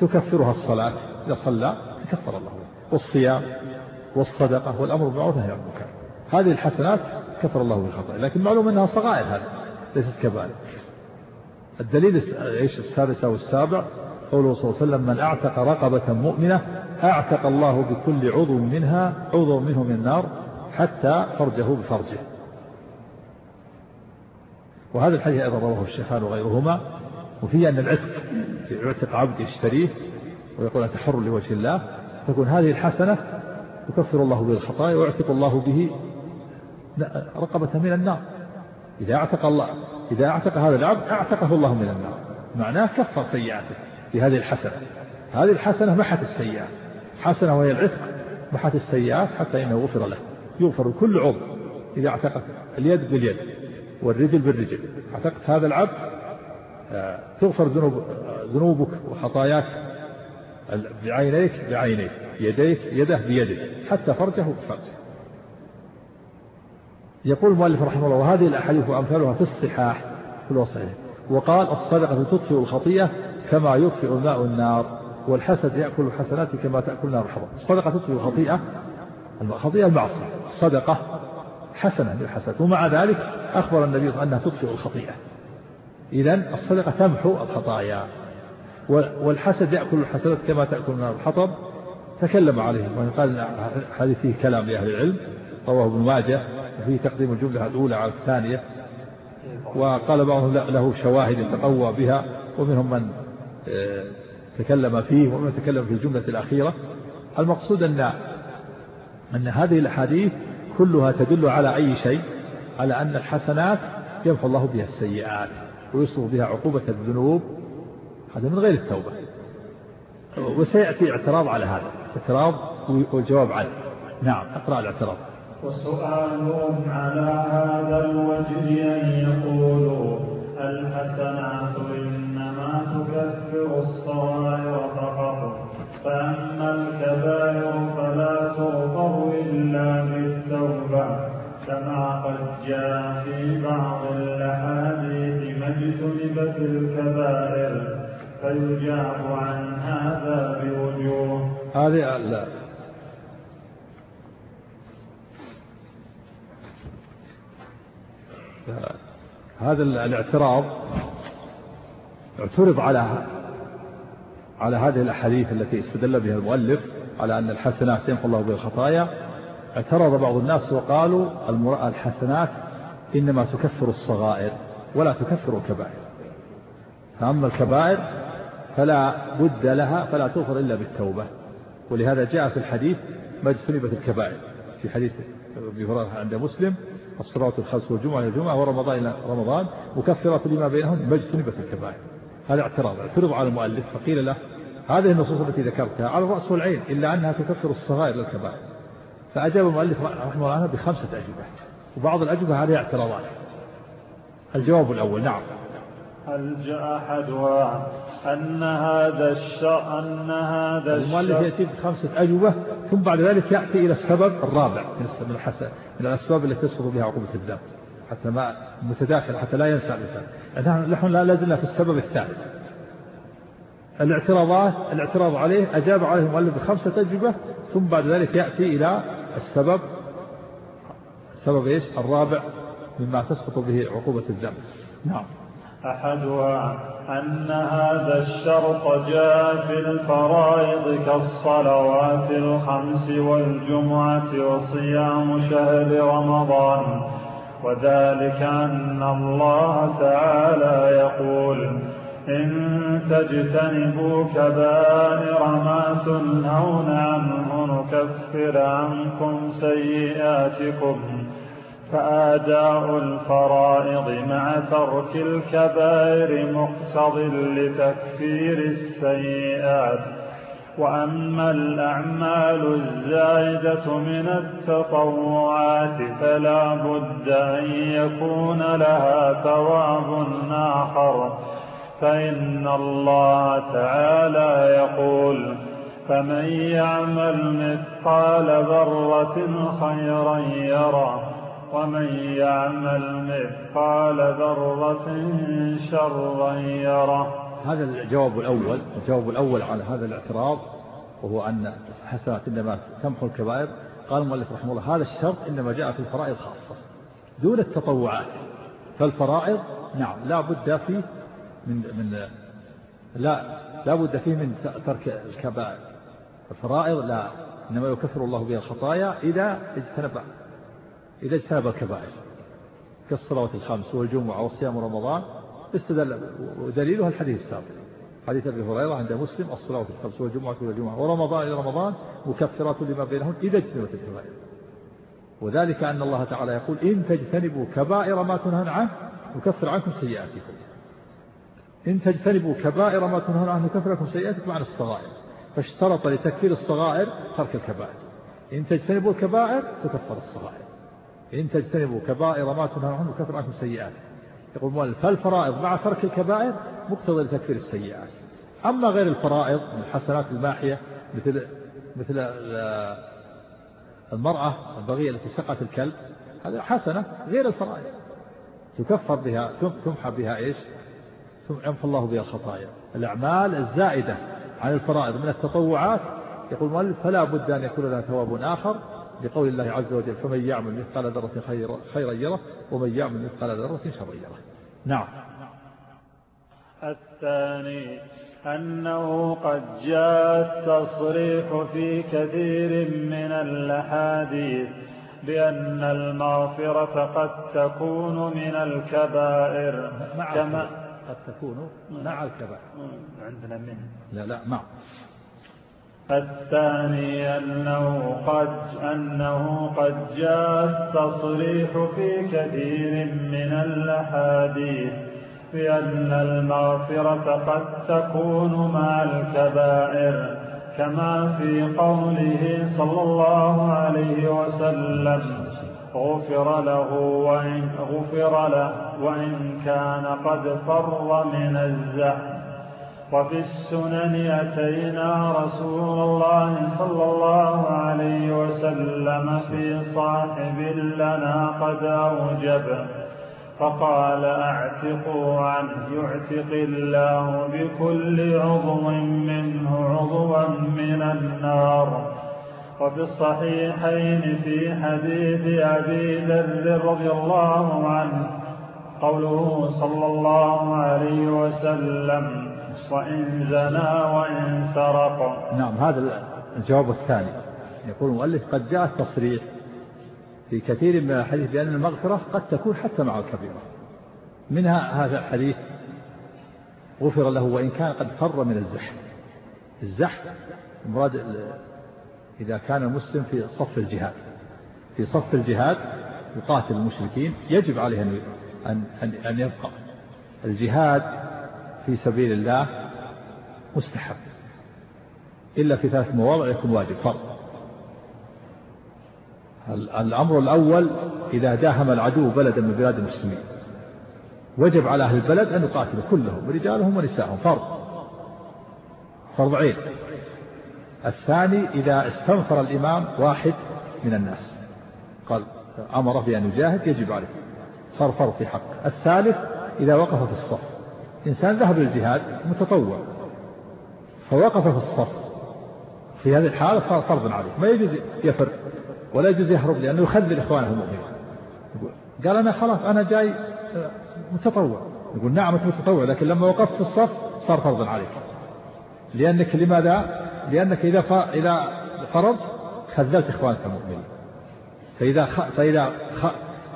تكفرها الصلاة. إذا صلى تكفر الله والصيام والصدقة والأمر بالمعروف والنهي عن المنكر. هذه الحسنات كفر الله بالخطأ. لكن معلوم أنها صغائر هذه ليست كبائر. الدليل إيش؟ السادس أو السابع قوله صلى الله عليه وسلم من أعتق رقبة مؤمنة أعتق الله بكل عضو منها عضو منه من النار حتى فرجه بفرجه. وهذا الحديث أيضا رواه الشيخان وغيرهما وفيه أن العتق يعتق عبد يشتريه ويقول أنت حر لوجه الله تكون هذه الحسنة يكفر الله به الخطايا ويعتق الله به رقبة من النار. إذا أعتق الله إذا أعتق هذا العبد أعتقه الله من النار. معناه كفر سيئاته. بهذه الحسنة. هذه الحسنة محت السيئات. حسنة وهي العتق محت السيئات حتى إنه غفر له. يغفر كل عضو. إذا اعتقت اليد باليد والرجل بالرجل. اعتقت هذا العبد آه، تغفر ذنوب ذنوبك وخطاياك بعينيك بعينيك يديك يده بيده حتى فرجه بفرجه يقول المؤلف رحمه الله وهذه الأحاديث وأمثالها في الصحاح في الوصحيح. وقال الصدقة تطفئ الخطيئة كما يطفئ الماء النار والحسد يأكل الحسنات كما تأكل النار الحطب الصدقة تطفئ الخطيئة الخطيئة المعصية. الصدقة حسنة للحسد ومع ذلك أخبر النبي صلى الله عليه وسلم أنها تطفئ الخطيئة. إذا الصدقة تمحو الخطايا والحسد يأكل الحسنات كما تأكل النار الحطب. تكلم عليه وقال قال حديث فيه كلام لأهل العلم رواه ابن ماجه وفيه تقديم الجملة الأولى على الثانية. وقال بعضهم له شواهد يتقوى بها ومنهم من تكلم فيه ومن تكلم في الجملة الأخيرة المقصود أن أن هذه الأحاديث كلها تدل على أي شيء؟ على أن الحسنات يمحو الله بها السيئات ويصرف بها عقوبة الذنوب. هذا من غير التوبة. وسيأتي اعتراض على هذا. اعتراض والجواب عنه نعم أقرأ الاعتراض. وسؤالهم على هذا الوجه أن يقولوا الحسنات إنما تكفر تكفر الصغائر فقط. فأما الكبائر فلا تغفر إلا بالتوبة كما قد جاء في بعض الأحاديث ما اجتنبت الكبائر فيجاب عن هذا بوجوه. هذه هذا الاعتراض اعترض على على هذه الأحاديث التي استدل بها المؤلف على أن الحسنات يمحو الله بها الخطايا. اعترض بعض الناس وقالوا الحسنات إنما تكفر الصغائر ولا تكفر الكبائر. فأما الكبائر فلا بد لها فلا تغفر إلا بالتوبة. ولهذا جاء في الحديث ما اجتنبت الكبائر. في حديث أبي هريرة عند مسلم الصلاه الخمس والجمعة إلى الجمعة ورمضان إلى رمضان مكفرات لما بينهم ما اجتنبت الكبائر. هذا اعتراض. اعترض على المؤلف فقيل له هذه النصوص التي ذكرتها على الرأس والعين إلا أنها تكفر الصغائر للكبائر. فأجاب المؤلف رحمه الله عنه بخمسة أجوبة وبعض الأجوبة هذه اعتراضات الجواب الأول نعم. هل جاء أحدها أن هذا الشر أن هذا الشر المؤلف يأتي بخمسة أجوبة ثم بعد ذلك يأتي إلى السبب الرابع من الحسن من الأسباب التي تسقط بها عقوبة الذنب حتى ما متداخل حتى لا ينسى الإنسان. نحن لا زلنا في السبب الثالث. الاعتراضات الاعتراض عليه أجاب عليه المؤلف بخمسة أجوبة ثم بعد ذلك يأتي إلى السبب. السبب إيش؟ الرابع مما تسقط به عقوبة الذنب. نعم. أحدها أن هذا الشرط جاء في الفرائض كالصلوات الخمس والجمعة وصيام شهر رمضان وذلك أن الله تعالى يقول إن تجتنبوا كبائر ما تنهون عنه نكفر عنكم سيئاتكم فآداء الفرائض مع ترك الكبائر مقتض لتكفير السيئات وأما الأعمال الزائدة من التطوعات فلا بد أن يكون لها ثواب آخر فإن الله تعالى يقول فمن يعمل مثقال ذرة خيرا يره ومن يعمل مثقال ذرة شرا يره هذا الجواب الأول الجواب الأول على هذا الاعتراض وهو أن الحسنات إنما تمحو الكبائر. قال المؤلف رحمه الله هذا الشرط إنما جاء في الفرائض خاصة دون التطوعات. فالفرائض نعم لا بد فيه من من لا لا بد فيه من ترك الكبائر. الفرائض لا. إنما يكفر الله بها الخطايا إذا اجتنب إذا اجتنب الكبائر. كالصلوات الخمس والجمعة وصيام رمضان. استدل ودليلها الحديث السابق. حديث أبي هريرة عند مسلم الصلاه الخمس والجمعة والجمعة ورمضان إلى رمضان مكفرات لما بينهن إذا اجتنبت الكبائر. وذلك أن الله تعالى يقول إن تجتنبوا كبائر ما تنهون عنه نكفر عنكم سيئاتكم. إن تجتنبوا كبائر ما تنهون عنه نكفر عنكم سيئاتكم عن الصغائر. فاشترط لتكفير الصغائر ترك الكبائر. إن تجتنبوا الكبائر تكفر الصغائر. إن تجتنبوا كبائر ما تنهون عنه نكفر عنكم سيئات يقول فالفرائض مع ترك الكبائر مقتضى لتكفير السيئات. أما غير الفرائض من الحسنات الماحية مثل مثل المرأة البغية التي سقت الكلب هذا حسنة غير الفرائض. تكفر بها تمحى بها إيش؟ يمحو الله بها الخطايا. الأعمال الزائدة عن الفرائض من التطوعات يقول المؤلف فلا بد أن يكون لها ثواب آخر لقول الله عز وجل فمن يعمل مثقال ذرة خيرا يره ومن يعمل مثقال ذرة شرا يره. نعم. الثاني أنه قد جاء التصريح في كثير من الأحاديث بأن المغفرة قد تكون من الكبائر. مع كما قد تكون مع الكبائر عندنا من. لا لا مع. الثاني أنه قد أنه قد جاء التصريح في كثير من الأحاديث بأن المغفرة قد تكون مع الكبائر كما في قوله صلى الله عليه وسلم. غفر له وإن غفر له وإن كان قد فر من الزحف وفي السنن أتينا رسول الله صلى الله عليه وسلم في صاحب لنا قد أوجب فقال اعتقوا عنه يعتق الله بكل عضو منه عضوا من النار. وفي الصحيحين في حديث أبي ذر رضي الله عنه قوله صلى الله عليه وسلم وإن زنى وإن سرق. نعم هذا الجواب الثاني. يقول المؤلف قد جاء التصريح في كثير من الحديث بأن المغفرة قد تكون حتى مع الكبيرة. منها هذا الحديث غفر له وإن كان قد فر من الزحف. الزحف مراد إذا كان المسلم في صف الجهاد في صف الجهاد يقاتل المشركين يجب عليه أن أن أن يبقى. الجهاد في سبيل الله مستحب. إلا في ثلاث مواضع يكون واجب فرض. الأمر الأول إذا داهم العدو بلدا من بلاد المسلمين. وجب على أهل البلد أن يقاتلوا كلهم رجالهم ونساءهم فرض. فرض عين. الثاني إذا استنفر الإمام واحد من الناس. قال أمره بأن يجاهد يجب عليه. صار فرض في حقه الثالث إذا وقف في الصف. إنسان ذهب للجهاد متطوع. فوقف في الصف. في هذه الحالة صار فرضا عليه. ما يجوز يفر ولا يجوز يهرب لأنه يخذل إخوانه المؤمنين. قال أنا خلاص أنا جاي آه، متطوع. يقول نعم أنت متطوع لكن لما وقفت في الصف صار فرضا عليك. لأنك لماذا؟ لأنك إذا إذا فرض خذلت إخوانك المؤمنين. فإذا خ... فإذا خ...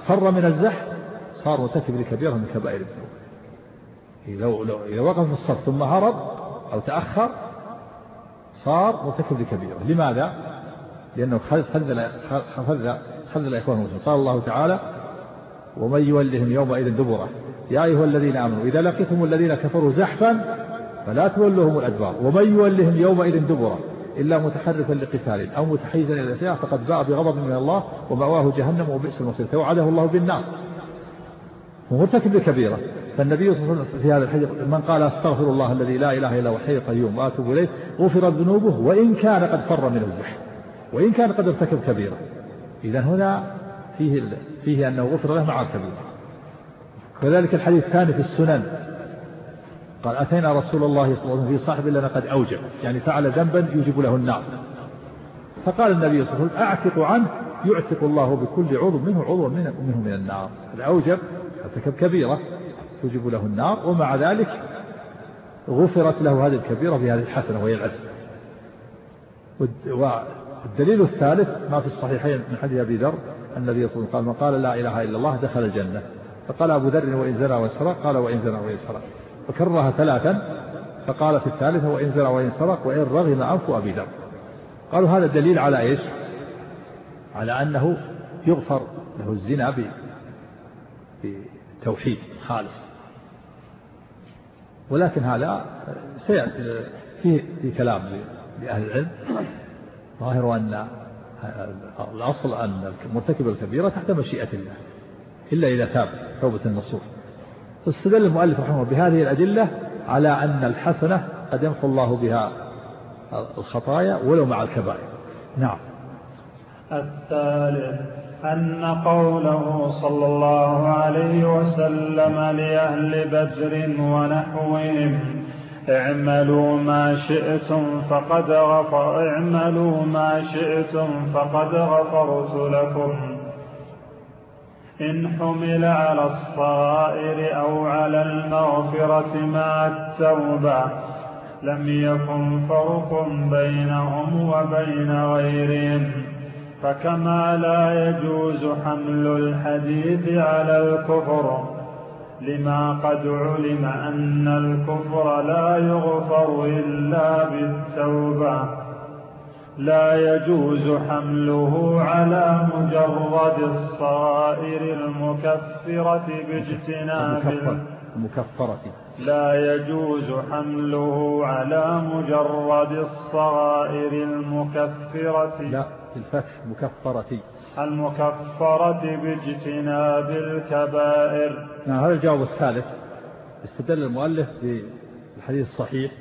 فر من الزحف صار مرتكب لكبيرة من كبائر الذنوب. لو لو إذا وقف في الصف ثم هرب أو تأخر صار مرتكب لكبيرة لماذا؟ لأنه خذل خذل خذل إخوانه المسلمين. قال الله تعالى ومن يولهم يومئذ دبره. يا أيها الذين آمنوا إذا لقيتم الذين كفروا زحفا فلا تولوهم الأدبار ومن يولهم يومئذ دبرا إلا متحرفا لقتال أو متحيزا إلى الأسياء فقد باء بغضب من الله ومأواه جهنم وبئس المصير. توعده الله بالنار. ومرتكب لكبيرة فالنبي صلى الله عليه وسلم في هذا الحديث من قال أستغفر الله الذي لا إله إلا هو الحي القيوم وأتوب إليه غفرت ذنوبه وإن كان قد فر من الزحف. وإن كان قد ارتكب كبيرة. اذا هنا فيه فيه أنه غفر له مع الكبيرة. كذلك الحديث الثاني في السنن. قال أتينا رسول الله صلى الله عليه وسلم في صاحب لنا قد أوجب يعني فعل ذنبا يوجب له النار. فقال النبي صلى الله عليه وسلم أعتق عنه يعتق الله بكل عضو منه عضو منه, منه من النار. الأوجب ارتكب كبيرة توجب له النار. ومع ذلك غفرت له هذه الكبيرة بهذه الحسنة وهي العدل والدليل الثالث ما في الصحيحين من حديث أبي ذر النبي صلى الله عليه وسلم قال من قال لا إله إلا الله دخل الجنة. فقال أبو ذر وإن زنى وسرق قال وإن زنى وإن سرق وكررها ثلاثا فقال في الثالثة وإن زرع وإن سرق وإن رغم أنف أبي ذر. قالوا هذا دليل على إيش؟ على أنه يغفر له الزنا بتوحيد خالص. ولكن هذا سيأتي فيه في كلام لأهل العلم. ظاهر أن الأصل أن مرتكب الكبيرة تحت مشيئة الله إلا إذا تاب توبة النصوح. استدل المؤلف رحمه الله بهذه الأدلة على أن الحسنة قد يمحو الله بها الخطايا ولو مع الكبائر. نعم. الثالث أن قوله صلى الله عليه وسلم لأهل بدر ونحوهم اعملوا ما شئتم فقد غفر اعملوا ما شئتم فقد غفرت لكم. إن حمل على الصائر أو على المغفرة مع التوبة. لم يكن فرق بينهم وبين غيرهم. فكما لا يجوز حمل الحديث على الكفر. لما قد علم أن الكفر لا يغفر إلا بالتوبة. لا يجوز حمله على مجرد الصائر المكفرة باجتناب المكفرة لا يجوز حمله على مجرد الصغائر المكفرة لا الفتح مكفرة. المكفرة باجتناب الكبائر. نعم هذا الجواب الثالث. استدل المؤلف بالحديث الصحيح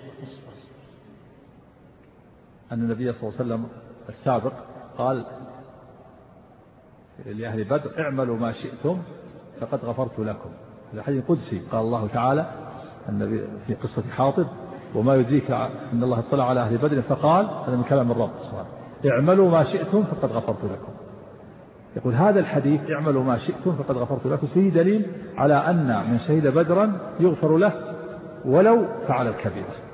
أن النبي صلى الله عليه وسلم السابق قال لأهل بدر اعملوا ما شئتم فقد غفرت لكم. هذا حديث قدسي قال الله تعالى النبي في قصة حاطب وما يدريك أن الله اطلع على أهل بدر فقال هذا من كلام الرب سبحانه اعملوا ما شئتم فقد غفرت لكم. يقول هذا الحديث اعملوا ما شئتم فقد غفرت لكم فيه دليل على أن من شهد بدرا يغفر له ولو فعل الكبيرة.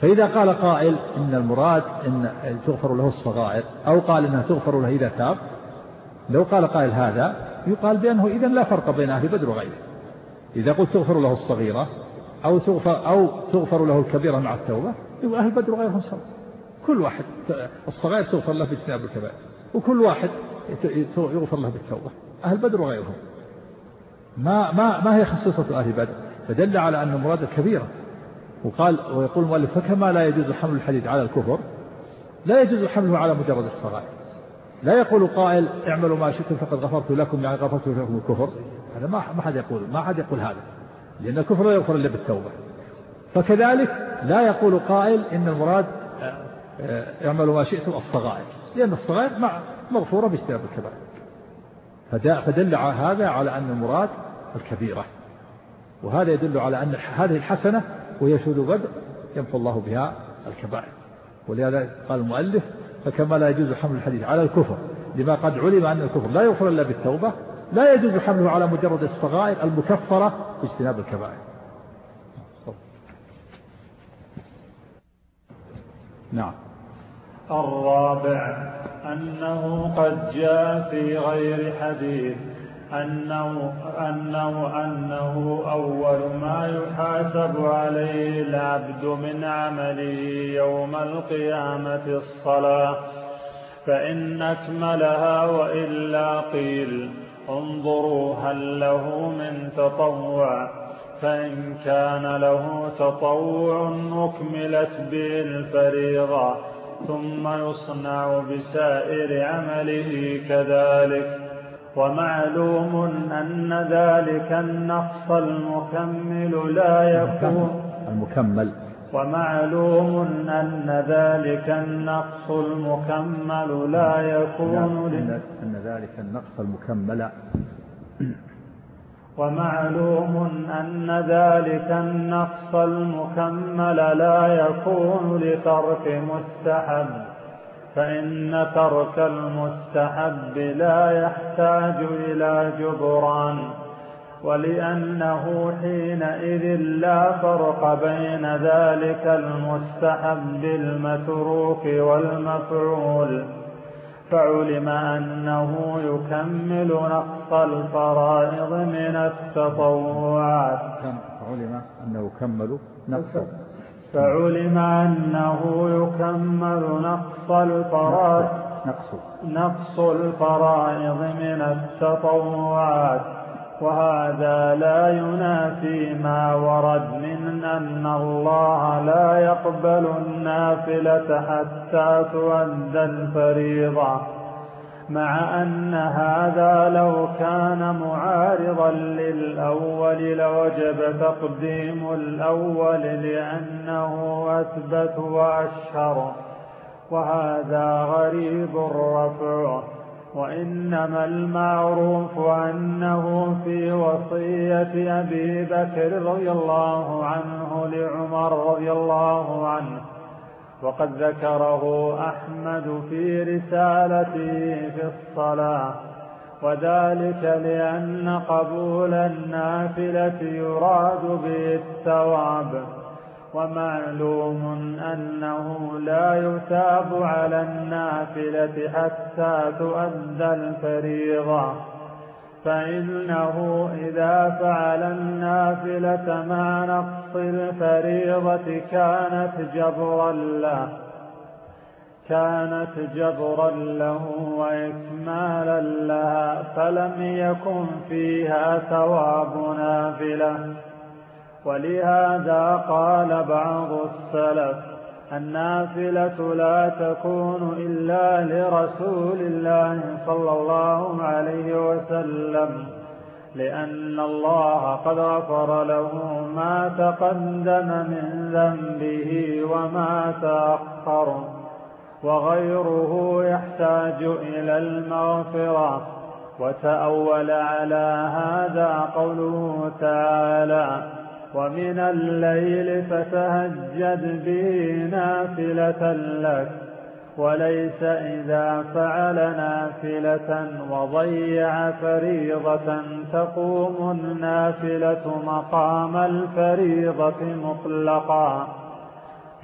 فإذا قال قائل إن المراد إن تغفر له الصغائر أو قال إنها تغفر له إذا تاب لو قال قائل هذا يقال بأنه إذا لا فرق بين أهل بدر وغيره. إذا قلت تغفر له الصغيرة أو تغفر, أو تغفر له الكبيرة مع التوبة يبقى أهل بدر وغيرهم سواء. كل واحد الصغائر تغفر له باجتناب الكبائر وكل واحد يغفر له بالتوبة. أهل بدر وغيرهم. ما ما ما هي خصيصة أهل بدر؟ فدل على أن المراد الكبيرة. وقال ويقول المؤلف فكما لا يجوز حمل الحديث على الكفر لا يجوز حمله على مجرد الصغائر. لا يقول قائل اعملوا ما شئتم فقد غفرت لكم يعني غفرت لكم الكفر. هذا ما ما حد يقول ما حد يقول هذا لأن الكفر لا يغفر إلا بالتوبة. فكذلك لا يقول قائل إن المراد آه، آه، اعملوا ما شئتم الصغائر لأن الصغائر مغفورة باجتناب الكبائر. فدل هذا على أن المراد الكبيرة. وهذا يدل على أن هذه الحسنة وهي شهود بدر يمحو الله بها الكبائر. ولهذا قال المؤلف فكما لا يجوز حمل الحديث على الكفر لما قد علم أن الكفر لا يغفر إلا بالتوبة لا يجوز حمله على مجرد الصغائر المكفرة باجتناب الكبائر. نعم. الرابع أنه قد جاء في غير حديث. أنه, أنه, أنه أول ما يحاسب عليه العبد من عمله يوم القيامة الصلاة. فإن أكملها وإلا قيل انظروا هل له من تطوع. فإن كان له تطوع أكملت به الفريضة ثم يصنع بسائر عمله كذلك. ومعلوم أن ذلك النقص المكمل لا يكون. المكمل ومعلوم أن ذلك النقص المكمل لا يكون. أن ذلك النقص المكمل. ومعلوم أن ذلك النقص المكمل لا يكون لترك مستحب. فإن ترك المستحب لا يحتاج إلى جبران ولأنه حينئذ لا فرق بين ذلك المستحب المتروك والمفعول. فعلم أنه يكمل نقص الفرائض من التطوعات. فعلم أنه يكمل نقص فعلم أنه يكمل نقص الفرائض. نقص. نقص الفرائض من التطوعات. وهذا لا ينافي ما ورد من أن الله لا يقبل النافلة حتى تؤدى الفريضة. مع أن هذا لو كان معارضا للأول لوجب تقديم الأول لأنه أثبت وأشهر وهذا غريب الرفع. وإنما المعروف أنه في وصية أبي بكر رضي الله عنه لعمر رضي الله عنه. وقد ذكره أحمد في رسالته في الصلاة وذلك لأن قبول النافلة يراد به الثواب ومعلوم أنه لا يثاب على النافلة حتى تؤدى الفريضة. فإنه إذا فعل النافلة مع نقص الفريضة كانت جبرا له كانت جبرا له وإكمالا لها فلم يكن فيها ثواب نافلة. ولهذا قال بعض السلف النافلة لا تكون إلا لرسول الله صلى الله عليه وسلم لأن الله قد غفر له ما تقدم من ذنبه وما تأخر وغيره يحتاج إلى المغفرة. وتأول على هذا قوله تعالى ومن الليل فتهجد به نافلة لك وليس إذا فعل نافلة وضيع فريضة تقوم النافلة مقام الفريضة مطلقا.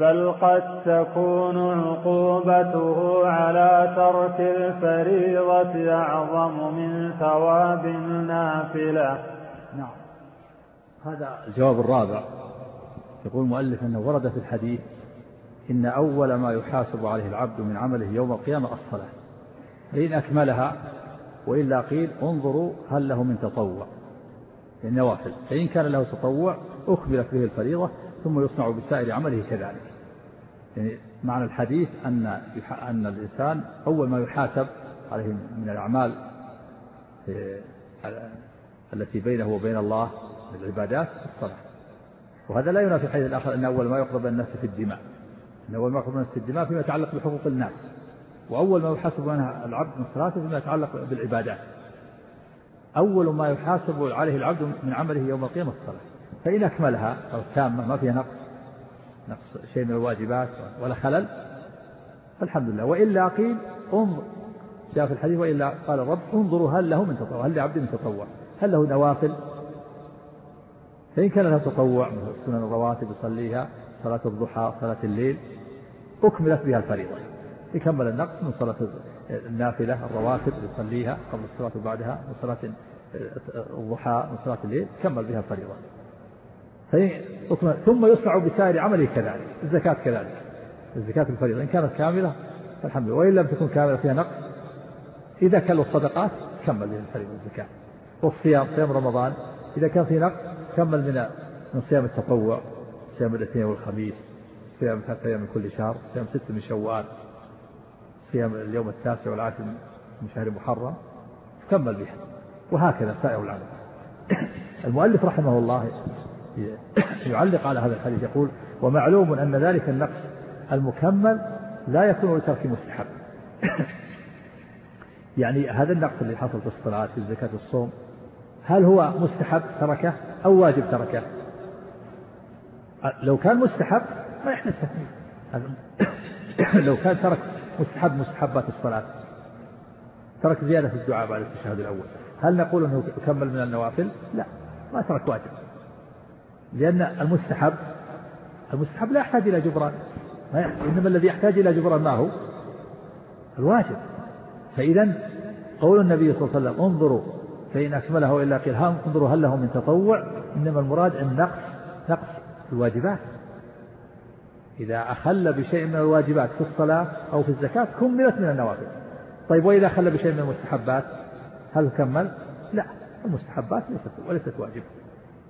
بل قد تكون عقوبته على ترك الفريضة أعظم من ثواب النافلة. نعم هذا الجواب الرابع. يقول المؤلف أنه ورد في الحديث إن أول ما يحاسب عليه العبد من عمله يوم القيامة الصلاة. فإن أكملها وإلا قيل انظروا هل له من تطوع. النوافل فإن كان له تطوع أكملت به الفريضة ثم يصنع بسائر عمله كذلك. يعني معنى الحديث أن أن الإنسان أول ما يحاسب عليه من الأعمال التي بينه وبين الله من العبادات الصلاة. وهذا لا ينافي الحديث الآخر أن أول ما يقرب الناس في الدماء. أن أول ما يقرب الناس في الدماء فيما يتعلق بحقوق الناس. وأول ما يحاسب عنها العبد من صلاته فيما يتعلق بالعبادات. أول ما يحاسب عليه العبد من عمله يوم القيامة الصلاة. فإن أكملها أو تامة ما فيها نقص. نقص شيء من الواجبات ولا خلل. فالحمد لله. وإلا قيل انظر جاء في الحديث وإلا قال الرب انظروا هل له من تطوع. هل لعبد من تطوع. هل له نوافل؟ فإن كان له تطوع من السنن الرواتب يصليها صلاة الضحى صلاة الليل أكملت بها الفريضة. يكمل النقص من صلاة النافلة الرواتب يصليها قبل الصلاة وبعدها من صلاة الضحى من صلاة الليل كمل بها الفريضة. ثم يصنع بسائر عمله كذلك الزكاة كذلك. الزكاة الفريضة إن كانت كاملة فالحمد لله. وإن لم تكن كاملة فيها نقص إذا كانوا الصدقات كمل بها الفريضة الزكاة. والصيام صيام رمضان إذا كان في نقص كمل من من صيام التطوع صيام الاثنين والخميس صيام ثلاثة أيام من كل شهر صيام ست من شوال صيام اليوم التاسع والعاشر من شهر محرم كمل بها. وهكذا سائر العمل. المؤلف رحمه الله يعلق على هذا الحديث يقول ومعلوم أن ذلك النقص المكمل لا يكون لترك مستحب يعني هذا النقص اللي حصل في الصلاة في الزكاة والصوم هل هو مستحب تركه؟ أو واجب تركه. لو كان مستحب ما يحتاج تكميل لو كان ترك مستحب مستحبات الصلاة. ترك زيادة الدعاء بعد التشهد الأول. هل نقول أنه يكمل من النوافل؟ لا ما ترك واجب. لأن المستحب المستحب لا يحتاج إلى جبران. إنما الذي يحتاج إلى جبران ما هو؟ الواجب. فإذا قول النبي صلى الله عليه وسلم انظروا فإن أكمله إلا قيل انظروا هل له من تطوع؟ إنما المراد النقص نقص الواجبات. إذا أخل بشيء من الواجبات في الصلاة أو في الزكاة كملت من النوافل. طيب وإذا أخل بشيء من المستحبات هل كمل؟ لا المستحبات ليست وليست واجبة.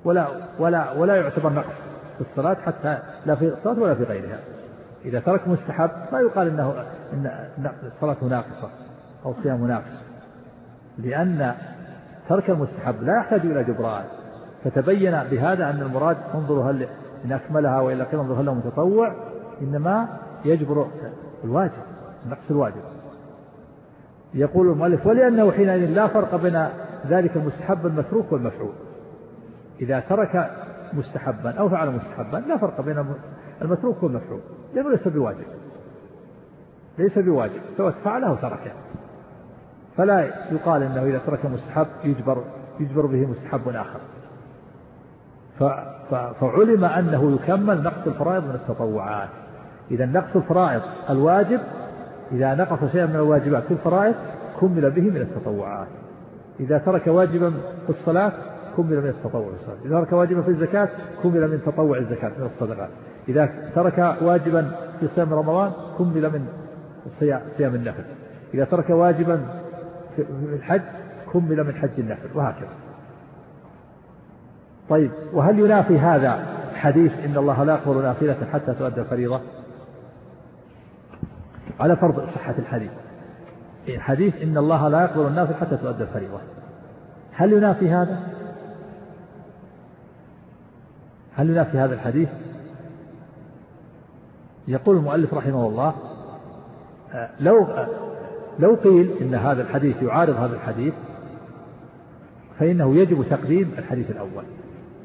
ولا ولا ولا يعتبر نقص في الصلاة حتى لا في الصلاة ولا في غيرها. إذا ترك مستحب ما يقال إنه إن صلاته ناقصة أو صيامه ناقص. لأن ترك المستحب لا يحتاج إلى جبران. فتبين بهذا أن المراد انظروا هل إن أكملها وإلا قيل انظروا هل متطوع إنما يجبر الواجب نقص الواجب. يقول المؤلف ولأنه حينئذ لا فرق بين ذلك المستحب المتروك والمفعول. إذا ترك مستحبا أو فعل مستحبا لا فرق بين المتروك والمفعول لأنه ليس بواجب. ليس بواجب سواء فعله أو تركه. فلا يقال إنه إذا ترك مستحب يجبر يجبر به مستحب آخر. فعلم أنه يكمل نقص الفرائض من التطوعات. إذا نقص الفرائض الواجب إذا نقص شيئا من الواجبات في الفرائض كمل به من التطوعات. إذا ترك واجبا في الصلاة كمل من التطوع في الصلاة. إذا ترك واجبا في الزكاة كمل من تطوع الزكاة من الصدقات. إذا ترك واجبا في صيام رمضان كمل من صيام النفل. إذا ترك واجبا في الحج كمل من حج النفل وهكذا. طيب وهل ينافي هذا حديث إن الله لا يقبل نافلة حتى تؤدى الفريضة؟ على فرض صحة الحديث. حديث إن الله لا يقبل النافل حتى تؤدى الفريضة. هل ينافي هذا؟ هل ينافي هذا الحديث؟ يقول المؤلف رحمه الله لو لو قيل إن هذا الحديث يعارض هذا الحديث فإنه يجب تقديم الحديث الأول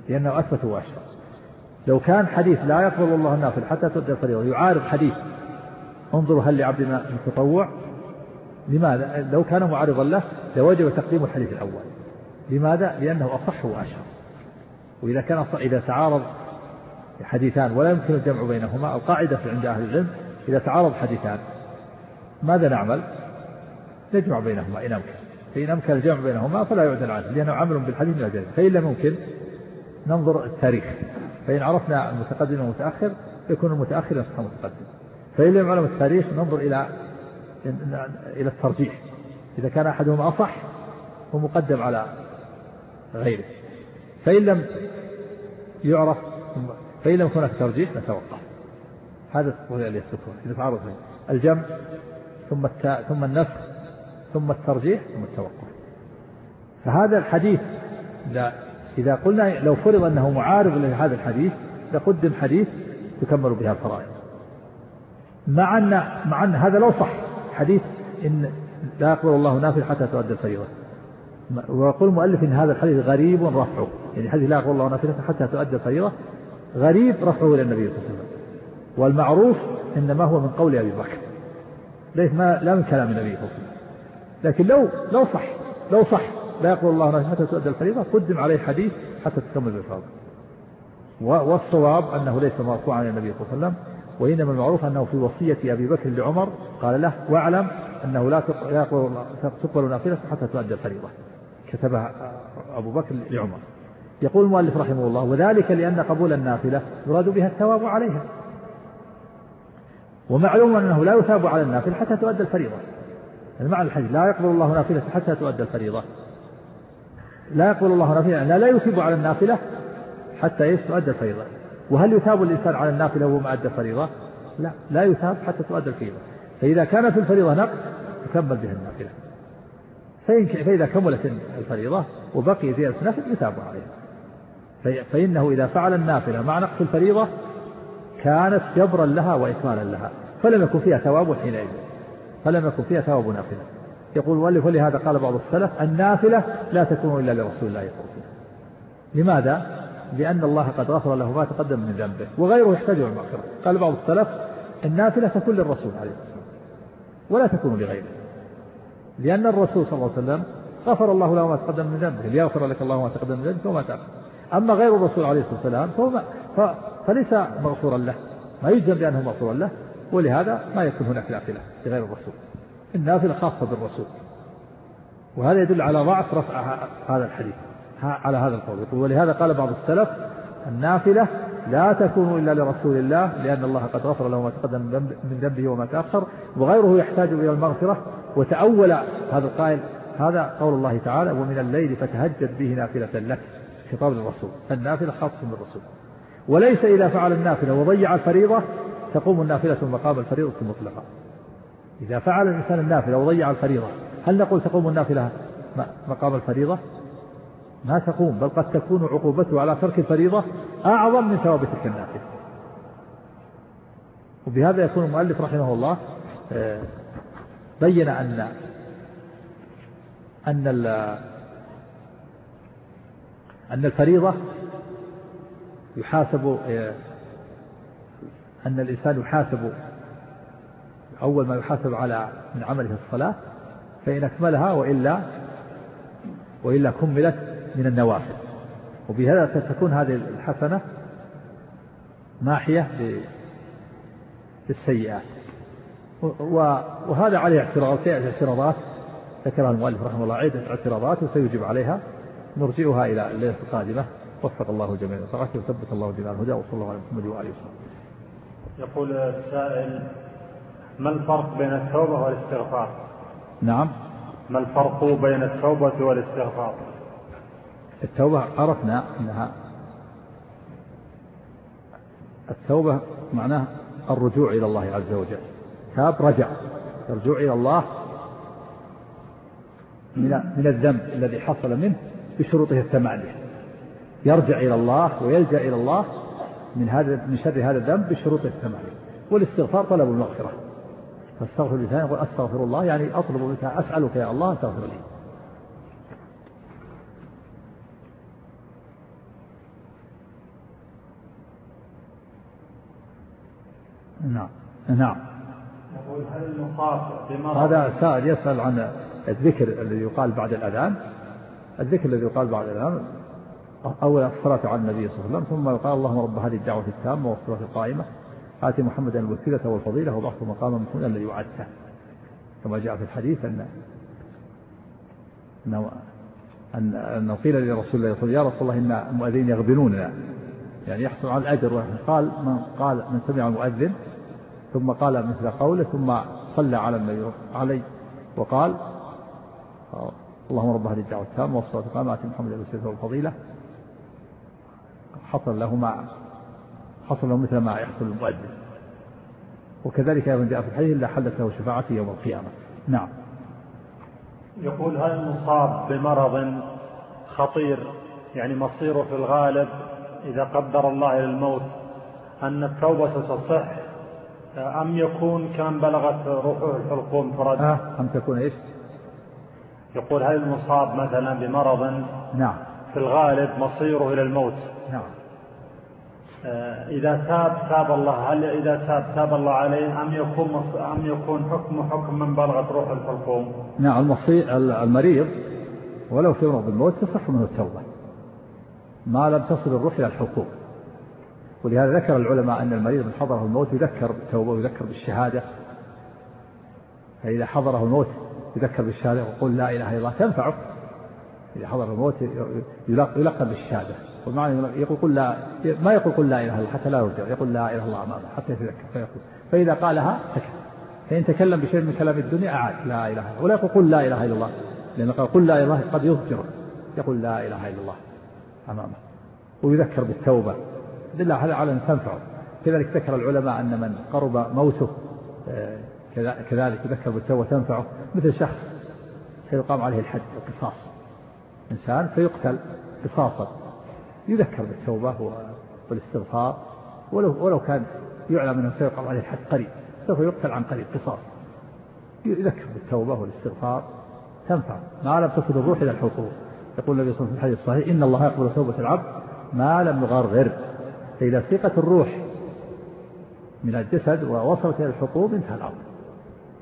لأنه أثبت وأشهر لو كان حديث لا يقبل الله النافل حتى تؤدى الفريضة يعارض حديث انظروا هل لعبدنا من تطوع لماذا؟ لو كان معارضا له لوجب تقديم الحديث الأول لماذا؟ لأنه أصح وأشهر وإذا كان إذا تعارض حديثان ولا يمكن الجمع بينهما القاعدة عند أهل العلم إذا تعارض حديثان ماذا نعمل؟ نجمع بينهما إن أمكن. فإن أمكن الجمع بينهما فلا يعدل عنه لأنه عمل بالحديث أجل فإن لم يمكن ننظر التاريخ. فإن عرفنا المتقدم والمتأخر يكون المتأخر نسخ المتقدم فإن لم يعلم التاريخ ننظر إلى إلى الترجيح. إذا كان أحدهما أصح ومقدم على غيره. فإن لم يعرف فإن لم يكن هناك ترجيح نتوقف. هذا السكون إذا تعرض الجمع ثم التا... ثم النسخ ثم الترجيح ثم التوقف. فهذا الحديث إذا إذا قلنا لو فرض أنه معارض لهذا الحديث لقدم حديث تكمل بها الفرائض. مع أن مع أن هذا لو صح حديث إن لا يقبل الله نافل حتى تؤدى الفريضة. ويقول المؤلف إن هذا الحديث غريب رفعه. يعني حديث لا يقبل الله نافلة حتى تؤدى الفريضة غريب رفعه إلى النبي صلى الله عليه وسلم. والمعروف إنما هو من قول أبي بكر. ليس ما لا من كلام النبي صلى الله عليه وسلم. لكن لو لو صح لو صح لا يقبل الله نافلة حتى تؤدى الفريضة قدم عليه حديث حتى تكمل الفريضة. والصواب أنه ليس مرفوعا إلى النبي صلى الله عليه وسلم وإنما المعروف أنه في وصية أبي بكر لعمر قال له واعلم أنه لا تقبل نافلة حتى تؤدى الفريضة. كتبها أبو بكر لعمر. يقول المؤلف رحمه الله وذلك لأن قبول النافلة يراد بها الثواب عليها. ومعلوم أنه لا يثاب على النافلة حتى تؤدى الفريضة. المعنى الحديث لا يقبل الله نافلة حتى تؤدى الفريضة. لا يقبل الله نافلة لا, لا يثيب على النافلة حتى تؤدى الفريضة. وهل يثاب الإنسان على النافلة وهو ما أدى الفريضة؟ لا لا يثاب حتى تؤدى الفريضة. فإذا كان في الفريضة نقص تكمل بها النافلة. فإذا كملت الفريضة وبقي زيادة النافلة يثاب عليها. فإنه إذا فعل النافلة مع نقص الفريضة كانت جبرا لها وإكمالا لها فلم يكن فيها ثواب حينئذ. فلم يكن فيها ثواب نافلة. يقول المؤلف ولهذا قال بعض السلف النافلة لا تكون إلا لرسول الله صلى الله عليه وسلم. لماذا؟ لأن الله قد غفر له ما تقدم من ذنبه وغيره يحتاج إلى المغفرة. قال بعض السلف النافلة تكون للرسول عليه الصلاة والسلام ولا تكون لغيره. لأن الرسول صلى الله عليه وسلم غفر الله له ما تقدم من ذنبه ليغفر لك الله ما تقدم من ذنبك وما تأخر. أما غير الرسول عليه الصلاة والسلام فهو فليس مغفورا له. ما يجزم بأنه مغفورا له. ولهذا ما يكون هناك نافلة لغير الرسول. النافلة خاصة بالرسول. وهذا يدل على ضعف رفع هذا الحديث. على هذا القول. ولهذا قال بعض السلف النافلة لا تكون إلا لرسول الله لأن الله قد غفر له ما تقدم من ذنبه وما تأخر وغيره يحتاج إلى المغفرة. وتأول هذا القائل هذا قول الله تعالى ومن الليل فتهجد به نافلة لك خطاب للرسول. النافلة خاصة بالرسول. وليس إذا فعل النافلة وضيع الفريضة تقوم النافلة مقام الفريضة مطلقا إذا فعل الإنسان النافلة وضيع الفريضة هل نقول تقوم النافلة مقام الفريضة؟ ما تقوم بل قد تكون عقوبته على ترك الفريضة أعظم من ثواب تلك النافلة. وبهذا يكون المؤلف رحمه الله آه، بين أن أن أن الفريضة يحاسب آه، أن الإنسان يحاسب أول ما يحاسب على من عمله الصلاة فإن أكملها وإلا وإلا كملت من النوافل. وبهذا تكون هذه الحسنة ماحية للسيئات. وهذا عليه اعتراضات اعتراضات ذكرها المؤلف رحمه الله عدة اعتراضات وسيجيب عليها. نرجئها إلى الليلة القادمة. وفق الله جميع طاعته وثبت الله جميع الهدى وصلى الله على محمد وآله وسلم. يقول السائل ما الفرق بين التوبة والاستغفار؟ نعم. ما الفرق بين التوبة والاستغفار؟ التوبة عرفنا أنها التوبة معناه الرجوع إلى الله عز وجل تاب رجع الرجوع إلى الله من من الذنب الذي حصل منه بشروطه الثمانية يرجع إلى الله ويلجأ إلى الله من هذا من شر هذا الذنب بشروط الثمانية والاستغفار طلب المغفرة. فاستغفر بثاني يقول أستغفر الله يعني أطلب منك أسألك يا الله أن تغفر لي. نعم نعم. هذا سائل يسأل عن الذكر الذي يقال بعد الأذان. الذكر الذي يقال بعد الأذان أول الصلاة على النبي صلى الله عليه وسلم ثم يقال اللهم رب هذه الدعوة التامة والصلاة القائمة آتي محمدا الوسيلة والفضيلة وضعته مقاما محمودا الذي وعدته. كما جاء في الحديث أن أنه أن أنه قيل لرسول الله صلى الله عليه وسلم يا رسول الله إن المؤذنين يغبنوننا. يعني يحصل على الأجر قال من قال من سمع المؤذن ثم قال مثل قوله ثم صلى على النبي علي وقال اللهم رب هذه الدعوة التامة والصلاة القائمة آتي محمد الوسيلة والفضيلة. حصل له ما حصل له مثل ما يحصل للمؤذن وكذلك أيضا جاء في الحديث إلا حلت له شفاعتي يوم القيامة. نعم. يقول هل المصاب بمرض خطير يعني مصيره في الغالب إذا قدر الله إلى الموت أن التوبة تصح؟ أم يكون كان بلغت روحه الحلقوم فرد؟ آه أم تكون إيش؟ يقول هل المصاب مثلا بمرض نعم. في الغالب مصيره إلى الموت؟ نعم. إذا تاب تاب الله هل إذا تاب تاب الله عليه. أم يكون مص... أم يكون حكمه حكم من بلغت روح الحلقوم نعم المصير المريض ولو في مرض الموت تصح منه التوبة. ما لم تصل الروح إلى الحقوق ولهذا ذكر العلماء أن المريض من حضره الموت يذكر بالتوبة ويذكر بالشهادة. فإذا حضره الموت يذكر بالشهادة ويقول لا إله إلا الله تنفعه. إذا حضر الموت يلقى بالشهادة. والمعنى يقول قل لا ما يقول قل لا إله إلا الله حتى لا يرجع يقول لا إله إلا الله أمامه حتى يتذكر فيقول. فإذا قالها سكت. فإن تكلم بشيء من كلام الدنيا أعاد لا إله إلا الله. ولا يقول قل لا إله إلا الله لأنه قال قل لا إله إلا الله قد يضجره يقول لا إله إلا الله أمامه. ويذكر بالتوبة. دل هذا على أن تنفعه. كذلك ذكر العلماء أن من قرب موته آه، كذلك يذكر بالتوبة تنفعه مثل شخص سيقام عليه الحد القصاص. إنسان فيقتل قصاصا. يذكر بالتوبة والاستغفار ولو ولو كان يعلم أنه سيقام عليه الحد قريب سوف يقتل عن قريب قصاص. يذكر بالتوبة والاستغفار تنفع. ما لم تصل الروح إلى الحقوق. يقول النبي صلى الله عليه وسلم في الحديث الصحيح إن الله يقبل توبة العبد ما لم يغرغر. فإذا سيقت الروح من الجسد ووصلت إلى الحقوق انتهى الأمر.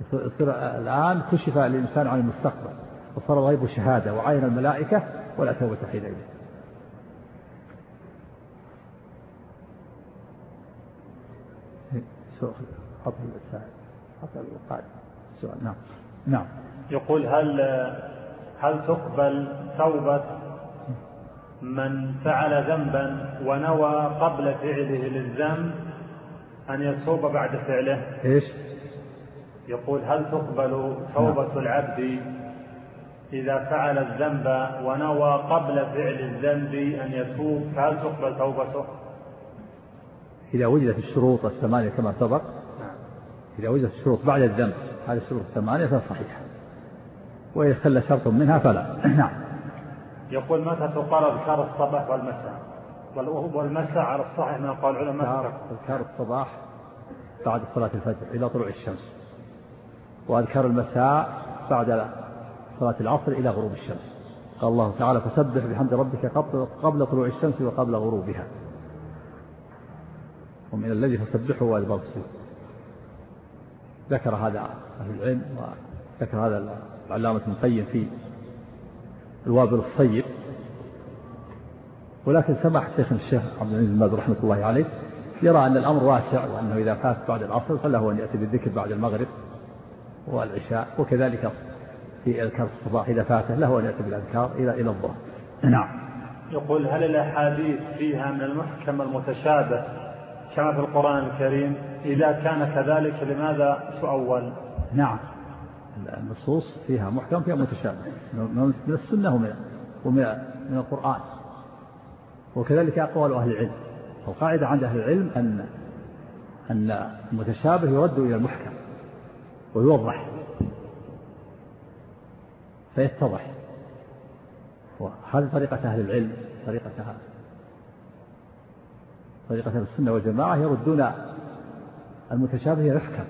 يصير الآن كشف الإنسان عن المستقبل وصار الغيب شهادة وعين الملائكة ولا توبة حينئذ حط السائل حط القائد. السؤال. نعم. نعم. يقول هل هل تقبل توبة من فعل ذنبا ونوى قبل فعله للذنب أن يتوب بعد فعله؟ إيش؟ يقول هل تقبل توبة نعم. العبد إذا فعل الذنب ونوى قبل فعل الذنب أن يتوب؟ فهل تقبل توبته؟ إذا وجدت الشروط الثمانية كما سبق. إذا وجدت الشروط بعد الذنب هذه الشروط الثمانية فهي صحيحة وإذا خلى شرط منها فلا. نعم. يقول متى تقال أذكار الصباح والمساء؟ والمساء على الصحيح من قال العلماء؟ أذكار الصباح بعد صلاة الفجر إلى طلوع الشمس. وأذكار المساء بعد صلاة العصر إلى غروب الشمس. قال الله تعالى فسبح بحمد ربك قبل, قبل طلوع الشمس وقبل غروبها. ومن الذي فسبحه وأدبر السجود ذكر هذا أهل العلم وذكر هذا العلامة ابن القيم في الوابل الصيب. ولكن سمح شيخ الشيخ عبد العزيز بن رحمة الله عليه يرى أن الأمر واسع وأنه إذا فات بعد العصر فله أن يأتي بالذكر بعد المغرب والعشاء وكذلك في أذكار الصباح إذا فاته له أن يأتي بالأذكار إلى إلى الظهر. نعم. يقول هل الأحاديث فيها من المحكم المتشابه كما في القرآن الكريم إذا كان كذلك لماذا تؤول نعم. النصوص فيها محكم فيها متشابه. من السنة ومن ومن من القرآن. وكذلك أقوال أهل العلم. القاعدة عند أهل العلم أن أن المتشابه يرد إلى المحكم ويوضح. فيتضح. وهذه طريقة أهل العلم طريقة طريقة السنة والجماعة يردون المتشابه المحكم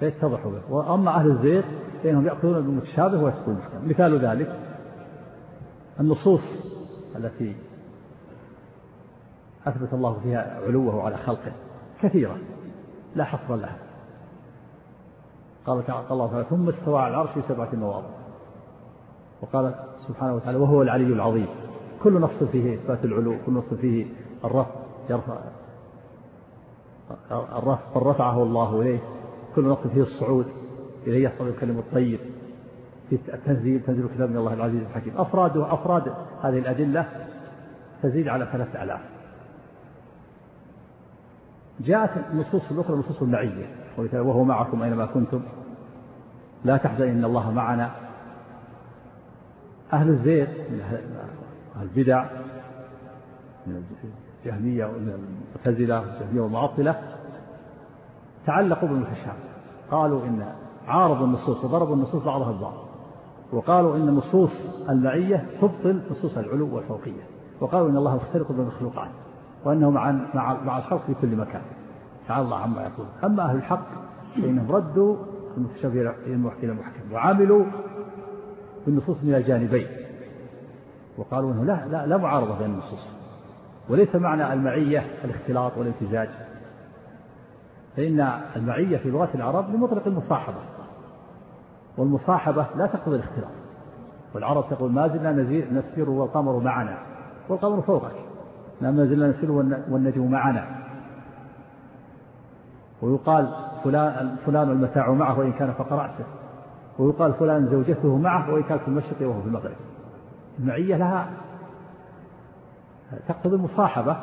فيتضح به وأما أهل الزيغ فإنهم يأخذون بالمتشابه ويسكون المحكم مثال ذلك النصوص التي أثبت الله فيها علوه على خلقه. كثيرة. لا حصر لها. قال قال الله تعالى ثم استوى على العرش في سبعة مواضع وقال سبحانه وتعالى وهو العلي العظيم. كل نص فيه إثبات العلو كل نص فيه الرفع يرفع الرفع رفعه الله إليه. كل نص فيه الصعود إليه يصعد الكلم الطيب. في التنزيل تنزيل كتاب من الله العزيز الحكيم. أفراد أفراد هذه الأدلة تزيد على ثلاثة آلاف. جاءت النصوص الأخرى نصوص المعية وهو معكم أينما كنتم. لا تحزن إن الله معنا. أهل أهل البدع من الجهمية والمعتزلة والجهمية والمعطلة تعلقوا بالمتشابه قالوا إن عارضوا النصوص وضربوا النصوص بعضها البعض. وقالوا إن نصوص المعية تبطل نصوص العلو والفوقية. وقالوا إن الله مختلق بالمخلوقات وأنه مع مع الخلق في كل مكان. تعالى الله عما يقول أما أهل الحق فإنهم ردوا المتشابه إلى المحكم وعملوا بالنصوص من الجانبين. وقالوا إنه لا لا لا معارضة بين النصوص. وليس معنى المعية الاختلاط والامتزاج فإن المعية في لغة العرب لمطلق المصاحبة. والمصاحبة لا تقتضي الاختلاط. والعرب تقول ما زلنا نسير والقمر معنا. والقمر فوقك. ما زلنا نسير والنجم معنا. ويقال فلان فلان المتاع معه وإن كان فوق راسه ويقال فلان زوجته معه وإن كانت في المشرق وهو في المغرب. المعية لها تقتضي المصاحبة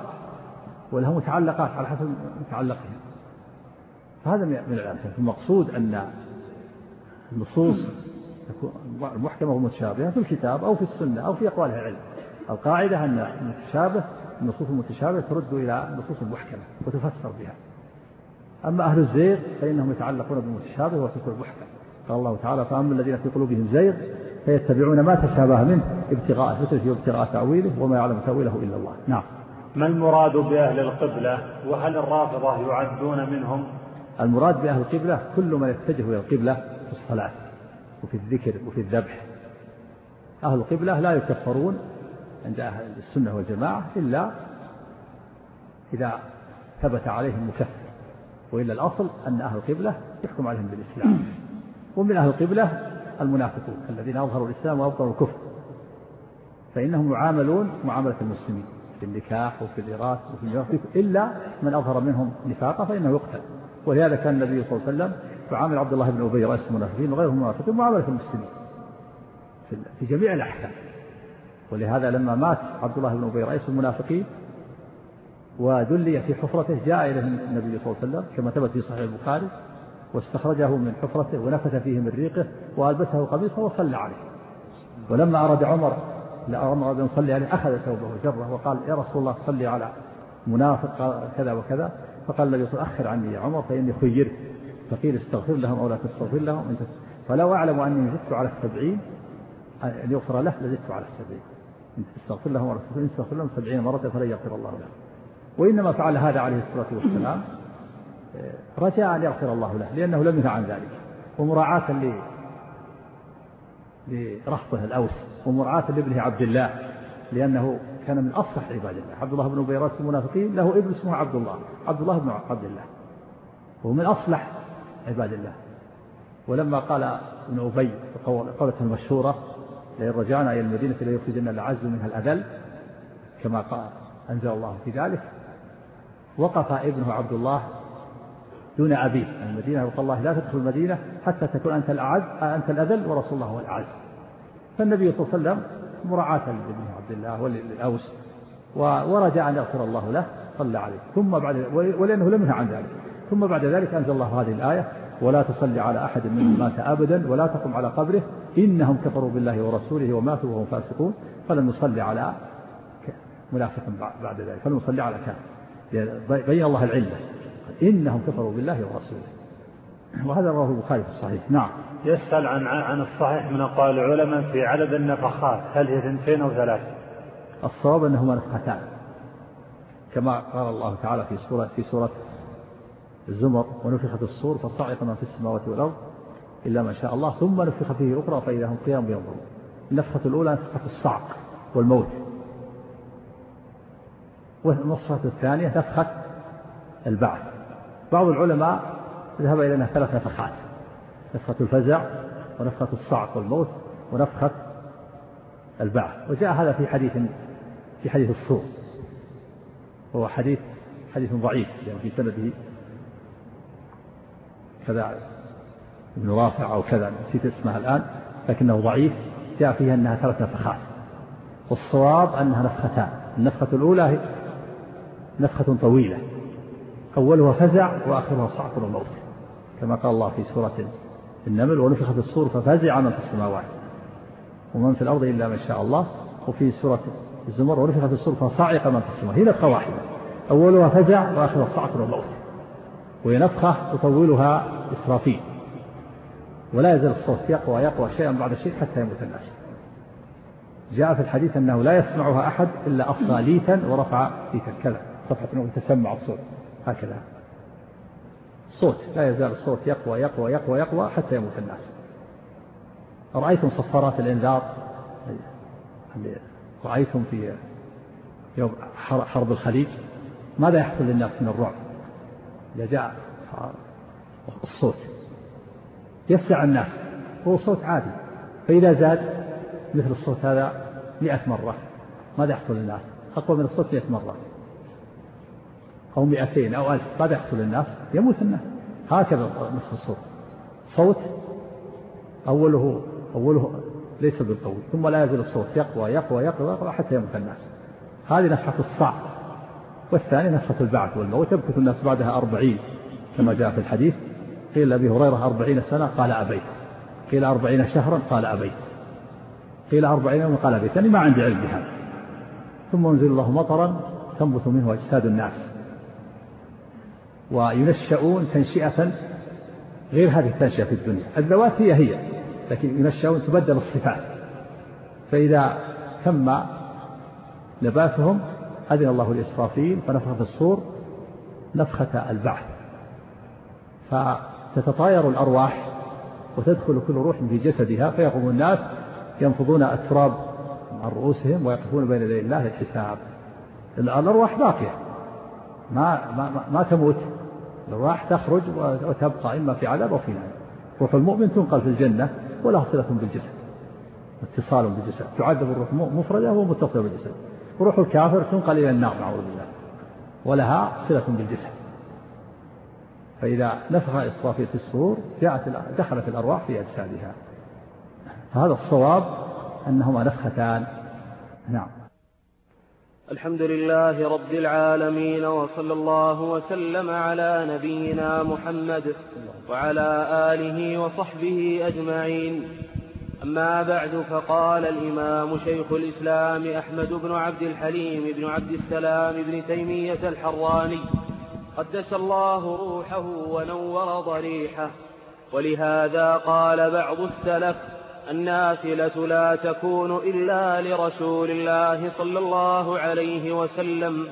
ولها متعلقات على حسب متعلقها. فهذا من الأمثلة المقصود أن النصوص المحكمة والمتشابهة في الكتاب أو في السنة أو في أقوال العلم. القاعدة أن المتشابه النصوص المتشابهة ترد إلى النصوص المحكمة وتفسر بها. أما أهل الزيغ فإنهم يتعلقون بالمتشابه وتكون المحكم قال الله تعالى فأما الذين في قلوبهم زيغ فيتبعون ما تشابه منه ابتغاء فتنه وابتغاء تأويله وما يعلم تأويله إلا الله. نعم. ما المراد بأهل القبلة؟ وهل الرافضة يعدون منهم؟ المراد بأهل القبلة كل من يتجه إلى القبلة في الصلاة وفي الذكر وفي الذبح. أهل القبلة لا يكفرون عند أهل السنة والجماعة إلا إذا ثبت عليهم مكفر. وإلا الأصل أن أهل القبلة يحكم عليهم بالإسلام. ومن أهل القبلة المنافقون الذين أظهروا الإسلام وأبطلوا الكفر. فإنهم يعاملون معاملة المسلمين في النكاح وفي الإيراث وفي الميراث إلا من أظهر منهم نفاقا فإنه يقتل. ولهذا كان النبي صلى الله عليه وسلم يعامل عبد الله بن أبي رئيس المنافقين وغيرهم المنافقين معاملة المسلمين في جميع الأحكام. ولهذا لما مات عبد الله بن أبي رئيس المنافقين ودلي في حفرته جاء إليه النبي صلى الله عليه وسلم كما ثبت في صحيح البخاري واستخرجه من حفرته ونفث فيه من ريقه وألبسه قميصه وصلى عليه. ولما أراد عمر أراد أن يصلي عليه أخذ ثوبه وجره وقال يا رسول الله صلي على منافق كذا وكذا. فقال النبي صلى الله عليه وسلم أخر عني يا عمر فإني خيرت. فقيل استغفر لهم أو لا تستغفر لهم. فلو أعلم أني زدت على السبعين أن يغفر له لزدت على السبعين. إن تستغفر لهم أو لا تستغفر لهم سبعين مرة فلن يغفر الله له وإنما فعل هذا عليه الصلاة والسلام. رجاء أن يغفر الله له لأنه لم ينهى عن ذلك. ومراعاة لرفضه الأوس ومراعاة لابنه عبد الله لأنه كان من أصلح عباد الله. عبد الله بن أبي راس المنافقين له ابن اسمه عبد الله عبد الله بن عبد الله. وهو من أصلح عباد الله. ولما قال ابن أبي قولته المشهورة لئن رجعنا إلى المدينة ليخرجن الأعز منها الأذل كما قال أنزل الله في ذلك وقف ابنه عبد الله دون أبيه المدينة وقال الله لا تدخل المدينة حتى تكون أنت الأعز أنت الأذل ورسول الله هو الأعز. فالنبي صلى الله عليه وسلم مراعاة لابن عبد الله وللأوس ورجاء أن يغفر الله له صلى عليه. ثم بعد ولأنه لم ينهى عن ذلك. ثم بعد ذلك أنزل الله هذه الآية ولا تصلي على أحد منهم مات أبدا ولا تقم على قبره إنهم كفروا بالله ورسوله وماتوا وهم فاسقون فلن نصلي على منافق بعد ذلك فلن نصلي على كافر. بين الله العلة. إنهم كفروا بالله ورسوله. وهذا رواه البخاري في الصحيح. نعم. يسأل عن عن الصحيح من أقوال العلماء في عدد النفخات هل هي اثنتين أو ثلاث؟ الصواب أنهما نفختان. كما قال الله تعالى في سورة في سورة الزمر ونفخت الصور فصعق من في السماوات والأرض إلا ما شاء الله ثم نفخ فيه أخرى فإذا هم قيام ينظرون النفخة الأولى نفخة الصعق والموت. والنصرة الثانية نفخة البعث. بعض العلماء ذهب إلى أنها ثلاث نفخات نفخة الفزع ونفخة الصعق والموت ونفخة البعث. وجاء هذا في حديث في حديث الصور وهو حديث حديث ضعيف يعني في سنده كذا ابن رافع أو كذا نسيت اسمها الآن لكنه ضعيف. جاء فيها أنها ثلاث نفخات والصواب أنها نفختان النفخة الأولى نفخة طويلة. أولها فزع وآخرها صعق وموت كما قال الله في سورة النمل ونفخ في الصور ففزع من في السماوات ومن في الأرض إلا من شاء الله. وفي سورة الزمر ونفخ في الصور فصعق من في السماوات. هي نفخة واحدة أولها فزع وآخرها صعق وموت. وهي نفخة يطولها إسرافيل. ولا يزال الصوت يقوى يقوى شيئا بعد شيء حتى يموت الناس. جاء في الحديث أنه لا يسمعها أحد إلا أصغى ليتا ورفع ليتا كذا صفحة أنه تسمع الصوت. هكذا. صوت لا يزال الصوت يقوى يقوى يقوى يقوى حتى يموت الناس. رأيتم صفارات الإنذار؟ رأيتم في يوم حرب الخليج؟ ماذا يحصل للناس من الرعب؟ إذا جاء الصوت. يفزع الناس. هو صوت عادي. فإذا زاد مثل الصوت هذا مئة مرة. ماذا يحصل للناس؟ أقوى من الصوت مئة مرة. أو مئتين أو ألف. ماذا يحصل للناس يموت الناس. هكذا مثل الصوت. صوت أوله أوله ليس بالقوي ثم لا يزال الصوت يقوى يقوى يقوى, يقوى حتى يموت الناس. هذه نفحة الصعق والثاني نفحة البعث والموت. يمكث الناس بعدها أربعين كما جاء في الحديث. قيل لأبي هريرة أربعين سنة قال أبيت. قيل أربعين شهرا قال أبيت. قيل أربعين يوما قال أبيت. يعني ما عندي علم بهذا. ثم ينزل الله مطرا تنبت منه أجساد الناس. وينشؤون تنشئة غير هذه التنشئة في الدنيا. الذوات هي هي لكن ينشؤون تبدل الصفات. فإذا تم نباتهم أذن الله لإسرافيل فنفخ في الصور نفخة البعث. فتتطاير الأرواح وتدخل كل روح في جسدها فيقوم الناس ينفضون التراب عن رؤوسهم ويقفون بين يدي الله الحساب. الأرواح باقية. ما, ما, ما تموت. الأرواح تخرج وتبقى إما في عذاب أو في نعيم. روح المؤمن تنقل في الجنة ولها صلة بالجسد. اتصال بالجسد. تعذب الروح مفردة ومتصلة بالجسد. وروح الكافر تنقل إلى النار نعوذ بالله. ولها صلة بالجسد. فإذا نفخ إسرافيل في الصور جاءت دخلت الأرواح في أجسادها. فهذا الصواب أنهما نفختان. نعم. الحمد لله رب العالمين وصلى الله وسلم على نبينا محمد وعلى آله وصحبه أجمعين. أما بعد فقال الإمام شيخ الإسلام أحمد بن عبد الحليم بن عبد السلام بن تيمية الحراني قدس الله روحه ونور ضريحه ولهذا قال بعض السلف النافلة لا تكون إلا لرسول الله صلى الله عليه وسلم.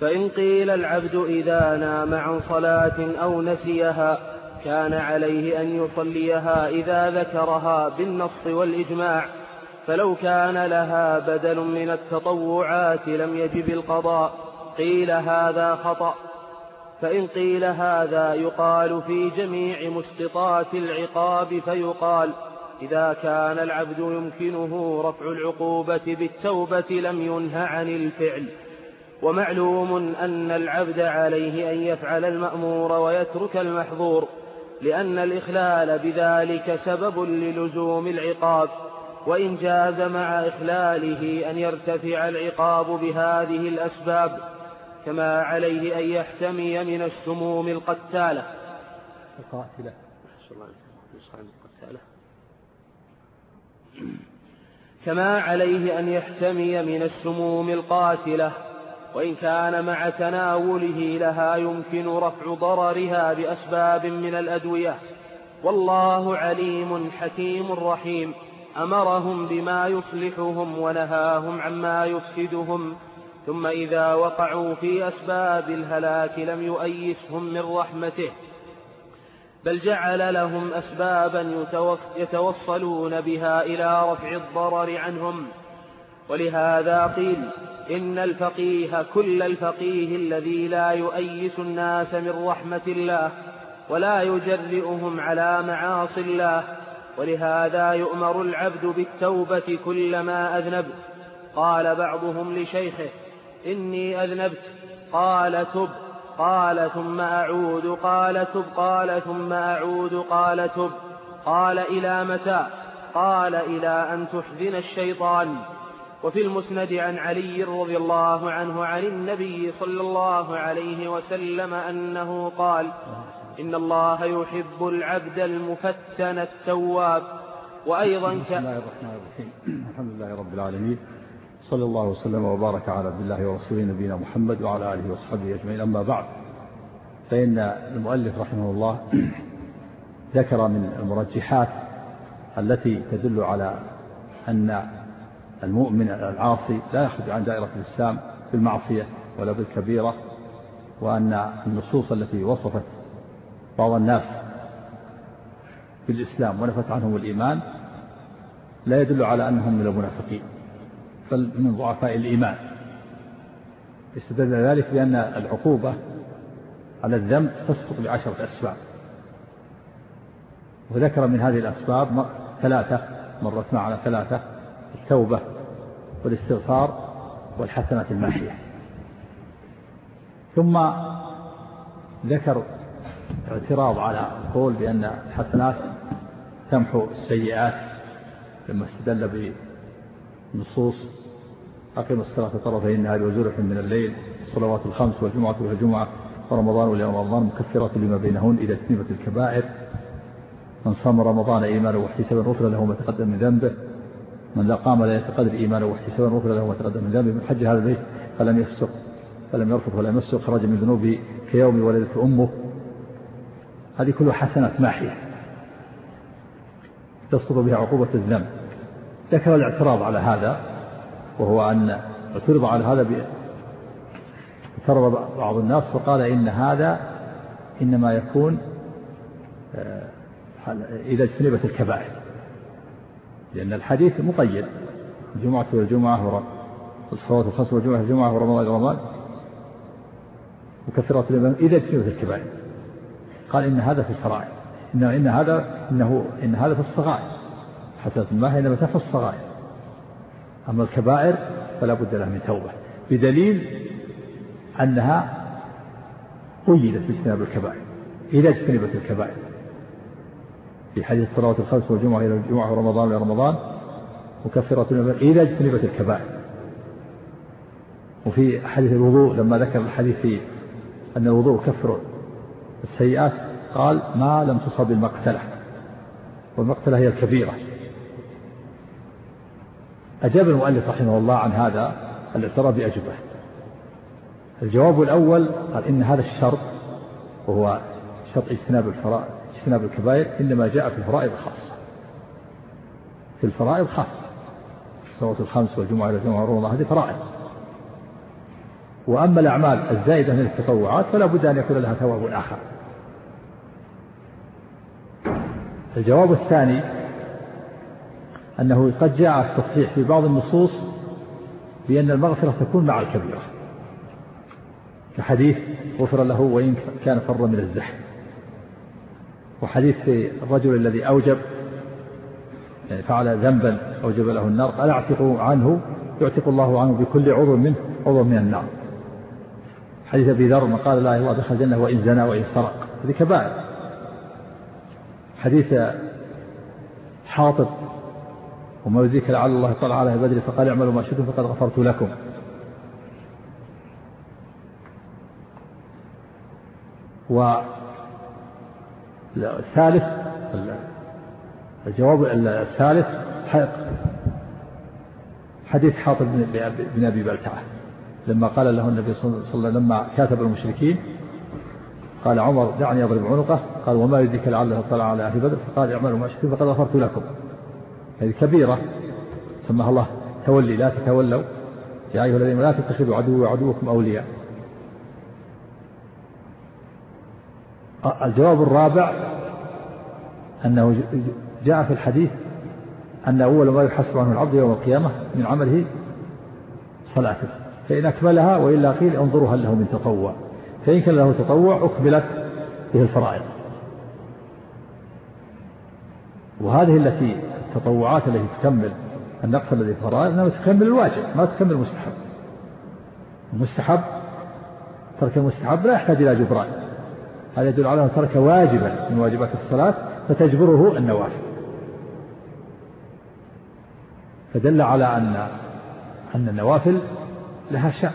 فإن قيل العبد إذا نام عن صلاة أو نسيها كان عليه أن يصليها إذا ذكرها بالنص والإجماع. فلو كان لها بدل من التطوعات لم يجب القضاء قيل هذا خطأ. فإن قيل هذا يقال في جميع مسقطات العقاب فيقال إذا كان العبد يمكنه رفع العقوبة بالتوبة لم ينه عن الفعل. ومعلوم أن العبد عليه أن يفعل المأمور ويترك المحظور لأن الإخلال بذلك سبب للزوم العقاب. وإن جاز مع إخلاله أن يرتفع العقاب بهذه الأسباب كما عليه أن يحتمي من السموم القتالة. القاتلة. كما عليه أن يحتمي من السموم القاتلة وإن كان مع تناوله لها يمكن رفع ضررها بأسباب من الأدوية. والله عليم حكيم رحيم. أمرهم بما يصلحهم ونهاهم عما يفسدهم ثم إذا وقعوا في أسباب الهلاك لم يؤيسهم من رحمته بل جعل لهم أسبابا يتوصلون بها إلى رفع الضرر عنهم. ولهذا قيل إن الفقيه كل الفقيه الذي لا يؤيس الناس من رحمة الله ولا يجرئهم على معاصي الله ولهذا يؤمر العبد بالتوبة كلما أذنب. قال بعضهم لشيخه إني أذنبت. قال تب. قال ثم أعود. قال تب. قال ثم أعود. قال تب. قال إلى متى؟ قال إلى أن تحزن الشيطان. وفي المسند عن علي رضي الله عنه عن النبي صلى الله عليه وسلم أنه قال إن الله يحب العبد المفتن التواب. وأيضا. بسم الله الرحمن الرحيم. الحمد لله رب العالمين. صلى الله وسلم وبارك على عبد الله ورسوله نبينا محمد وعلى آله وصحبه أجمعين. أما بعد فإن المؤلف رحمه الله ذكر من المرجحات التي تدل على أن المؤمن العاصي لا يخرج عن دائرة الإسلام بالمعصية ولا بالكبيرة وأن النصوص التي وصفت بعض الناس بالإسلام ونفت عنهم الإيمان لا يدل على أنهم من المنافقين بل من ضعفاء الإيمان. استدل ذلك بأن العقوبة على الذنب تسقط بعشرة أسباب. وذكر من هذه الأسباب ثلاثة مرت معنا ثلاثة التوبة والاستغفار والحسنات الماحية ثم ذكر اعتراض على القول بأن الحسنات تمحو السيئات لما استدل بنصوص أقيم الصلاة طرفي النهار وزلفا من الليل الصلوات الخمس والجمعة والجمعة ورمضان واليوم رمضان مكفرات لما بينهن إذا اجتنبت الكبائر. من صام رمضان إيمانا واحتسابا غفر له ما تقدم من ذنبه. من لا قام ليلة القدر إيمانا واحتسابا غفر له ما تقدم من ذنبه. من حج هذا البيت فلم يفسق فلم يرفض ولا يمسك خرج من ذنوبه كيوم ولدت أمه. هذه كلها حسنات ماحية تسقط بها عقوبة الذنب. ذكر الاعتراض على هذا وهو أن اعترض على هذا اعترض بعض الناس فقال إن هذا إنما يكون آه، إذا اجتنبت الكبائر. لأن الحديث مقيد. الجمعة والجمعة والصلاة الخمس والجمعة والجمعة ورمضان ورمضان مكفرات إذا اجتنبت الكبائر. قال إن هذا في الفرائض. إن إن هذا إنه إن هذا في الصغائر. حسنة الله إنما تحفظ الصغائر. أما الكبائر فلا بد له من توبة. بدليل أنها قيدت باجتناب الكبائر. إذا اجتنبت الكبائر. في حديث الصلوات الخمس والجمعة إلى الجمعة ورمضان إلى رمضان مكفرة إذا اجتنبت الكبائر. وفي حديث الوضوء لما ذكر الحديث في أن الوضوء يكفر السيئات قال ما لم تصب المقتلة والمقتلة هي الكبيرة. أجاب المؤلف رحمه الله عن هذا الاعتراف بأجوبة. الجواب الأول قال إن هذا الشرط وهو شرط اجتناب الفرائض اجتناب الكبائر إنما جاء في الفرائض خاصة في الفرائض خاصة الصلوات الخمس والجمعة إلى الجمعة ورمضان هذه فرائض. وأما الأعمال الزائدة من التطوعات فلا بد أن يكون لها ثواب آخر. الجواب الثاني أنه قد جاء التصريح في بعض النصوص بأن المغفرة تكون مع الكبيرة. كحديث غفر له وإن كان فر من الزحف. وحديث الرجل الذي أوجب يعني فعل ذنبا أوجب له النار قال اعتقوا عنه يعتق الله عنه بكل عضو منه عضو من النار. حديث أبي ذر من قال لا الله دخل الجنة وإن زنى وإن سرق. هذه كبائر. حديث حاطب وما يدريك لعل الله طلع على بدر فقال اعملوا ما شئتم فقد غفرت لكم. والثالث الجواب الثالث حديث حاطب بن أبي بلتعة لما قال له النبي صلى الله عليه وسلم لما كاتب المشركين قال عمر دعني أضرب عنقه. قال وما يدريك لعله اطلع على أهل بدر. فقال اعملوا ما شئتم فقد غفرت لكم. هذه كبيرة سماها الله تولي لا تتولوا. يا أيها الذين لا تتخذوا عدوي وعدوكم أولياء. الجواب الرابع أنه جاء في الحديث أن أول ما يحسب عنه العبد يوم القيامة من عمله صلاته. فإن أكملها وإلا قيل انظروا هل له من تطوع. فإن كان له تطوع أكملت به الفرائض. وهذه التي التطوعات التي تكمل النقص الذي في الفرائض إنما تكمل الواجب ما تكمل المستحب. المستحب ترك المستحب لا يحتاج إلى جبران. هذا يدل على أنه ترك واجبا من واجبات الصلاة فتجبره النوافل. فدل على أن أن النوافل لها شأن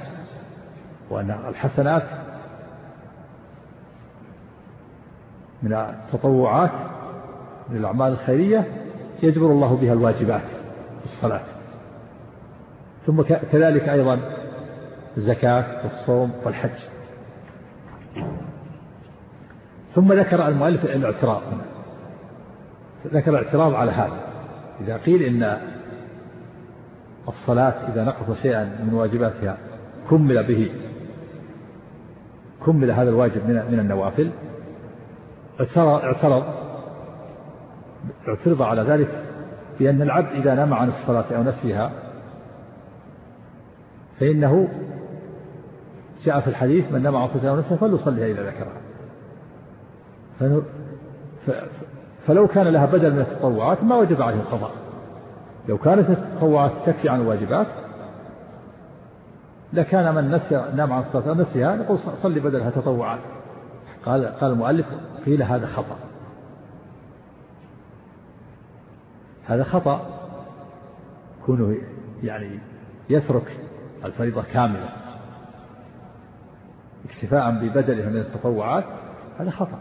وأن الحسنات من التطوعات من الأعمال الخيرية يجبر الله بها الواجبات في الصلاة. ثم كذلك أيضا الزكاة والصوم والحج. ثم ذكر المؤلف الاعتراض ذكر الاعتراض على هذا. إذا قيل إن الصلاة إذا نقص شيئا من واجباتها كمل به كمل هذا الواجب من من النوافل اعترض اعترض على ذلك بأن العبد إذا نام عن الصلاة أو نسيها فإنه جاء في الحديث من نام عن الصلاة أو نسيها فليصليها إذا ذكرها. فلو كان لها بدل من التطوعات ما وجب عليه القضاء. لو كانت التطوعات تكفي عن الواجبات لكان من نسي نام عن الصلاة أو نسيها نقول صلي بدلها تطوعات. قال قال المؤلف قيل هذا خطأ. هذا خطأ كونه يعني يترك الفريضة كاملة اكتفاء ببدلها من التطوعات هذا خطأ.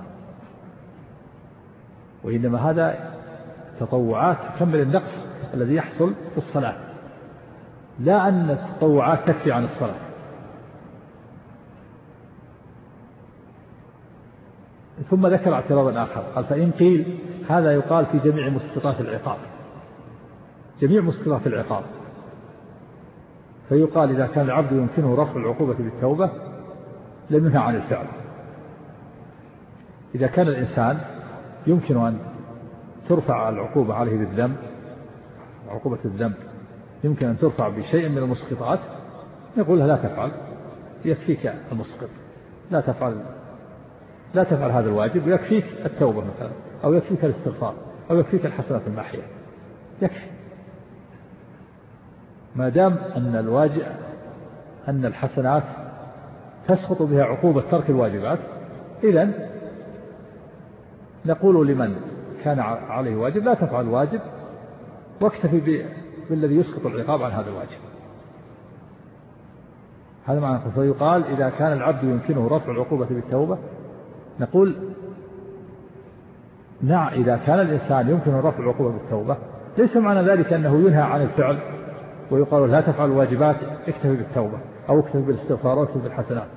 وإنما هذا تطوعات تكمل النقص الذي يحصل في الصلاة. لا أن التطوعات تكفي عن الصلاة. ثم ذكر اعتراضا آخر. قال فإن قيل هذا يقال في جميع مسقطات العقاب. جميع مسقطات العقاب. فيقال إذا كان العبد يمكنه رفع العقوبة بالتوبة لم ينهى عن الفعل. إذا كان الإنسان يمكن أن ترفع العقوبة عليه بالذنب عقوبة الذنب يمكن أن ترفع بشيء من المسقطات يقول لا تفعل يكفيك المسقط لا تفعل لا تفعل هذا الواجب ويكفيك التوبة مثلا أو يكفيك الاستغفار أو يكفيك الحسنات الماحية يكفي. ما دام أن الواجب أن الحسنات تسقط بها عقوبة ترك الواجبات إذا نقول لمن كان عليه واجب لا تفعل الواجب واكتفي بالذي يسقط العقاب عن هذا الواجب. هذا معنى فيقال إذا كان العبد يمكنه رفع العقوبة بالتوبة نقول نعم إذا كان الإنسان يمكن رفع العقوبة بالتوبة ليس معنى ذلك أنه ينهى عن الفعل ويقال لا تفعل الواجبات اكتفي بالتوبة أو اكتفي بالاستغفار أو اكتفي بالحسنات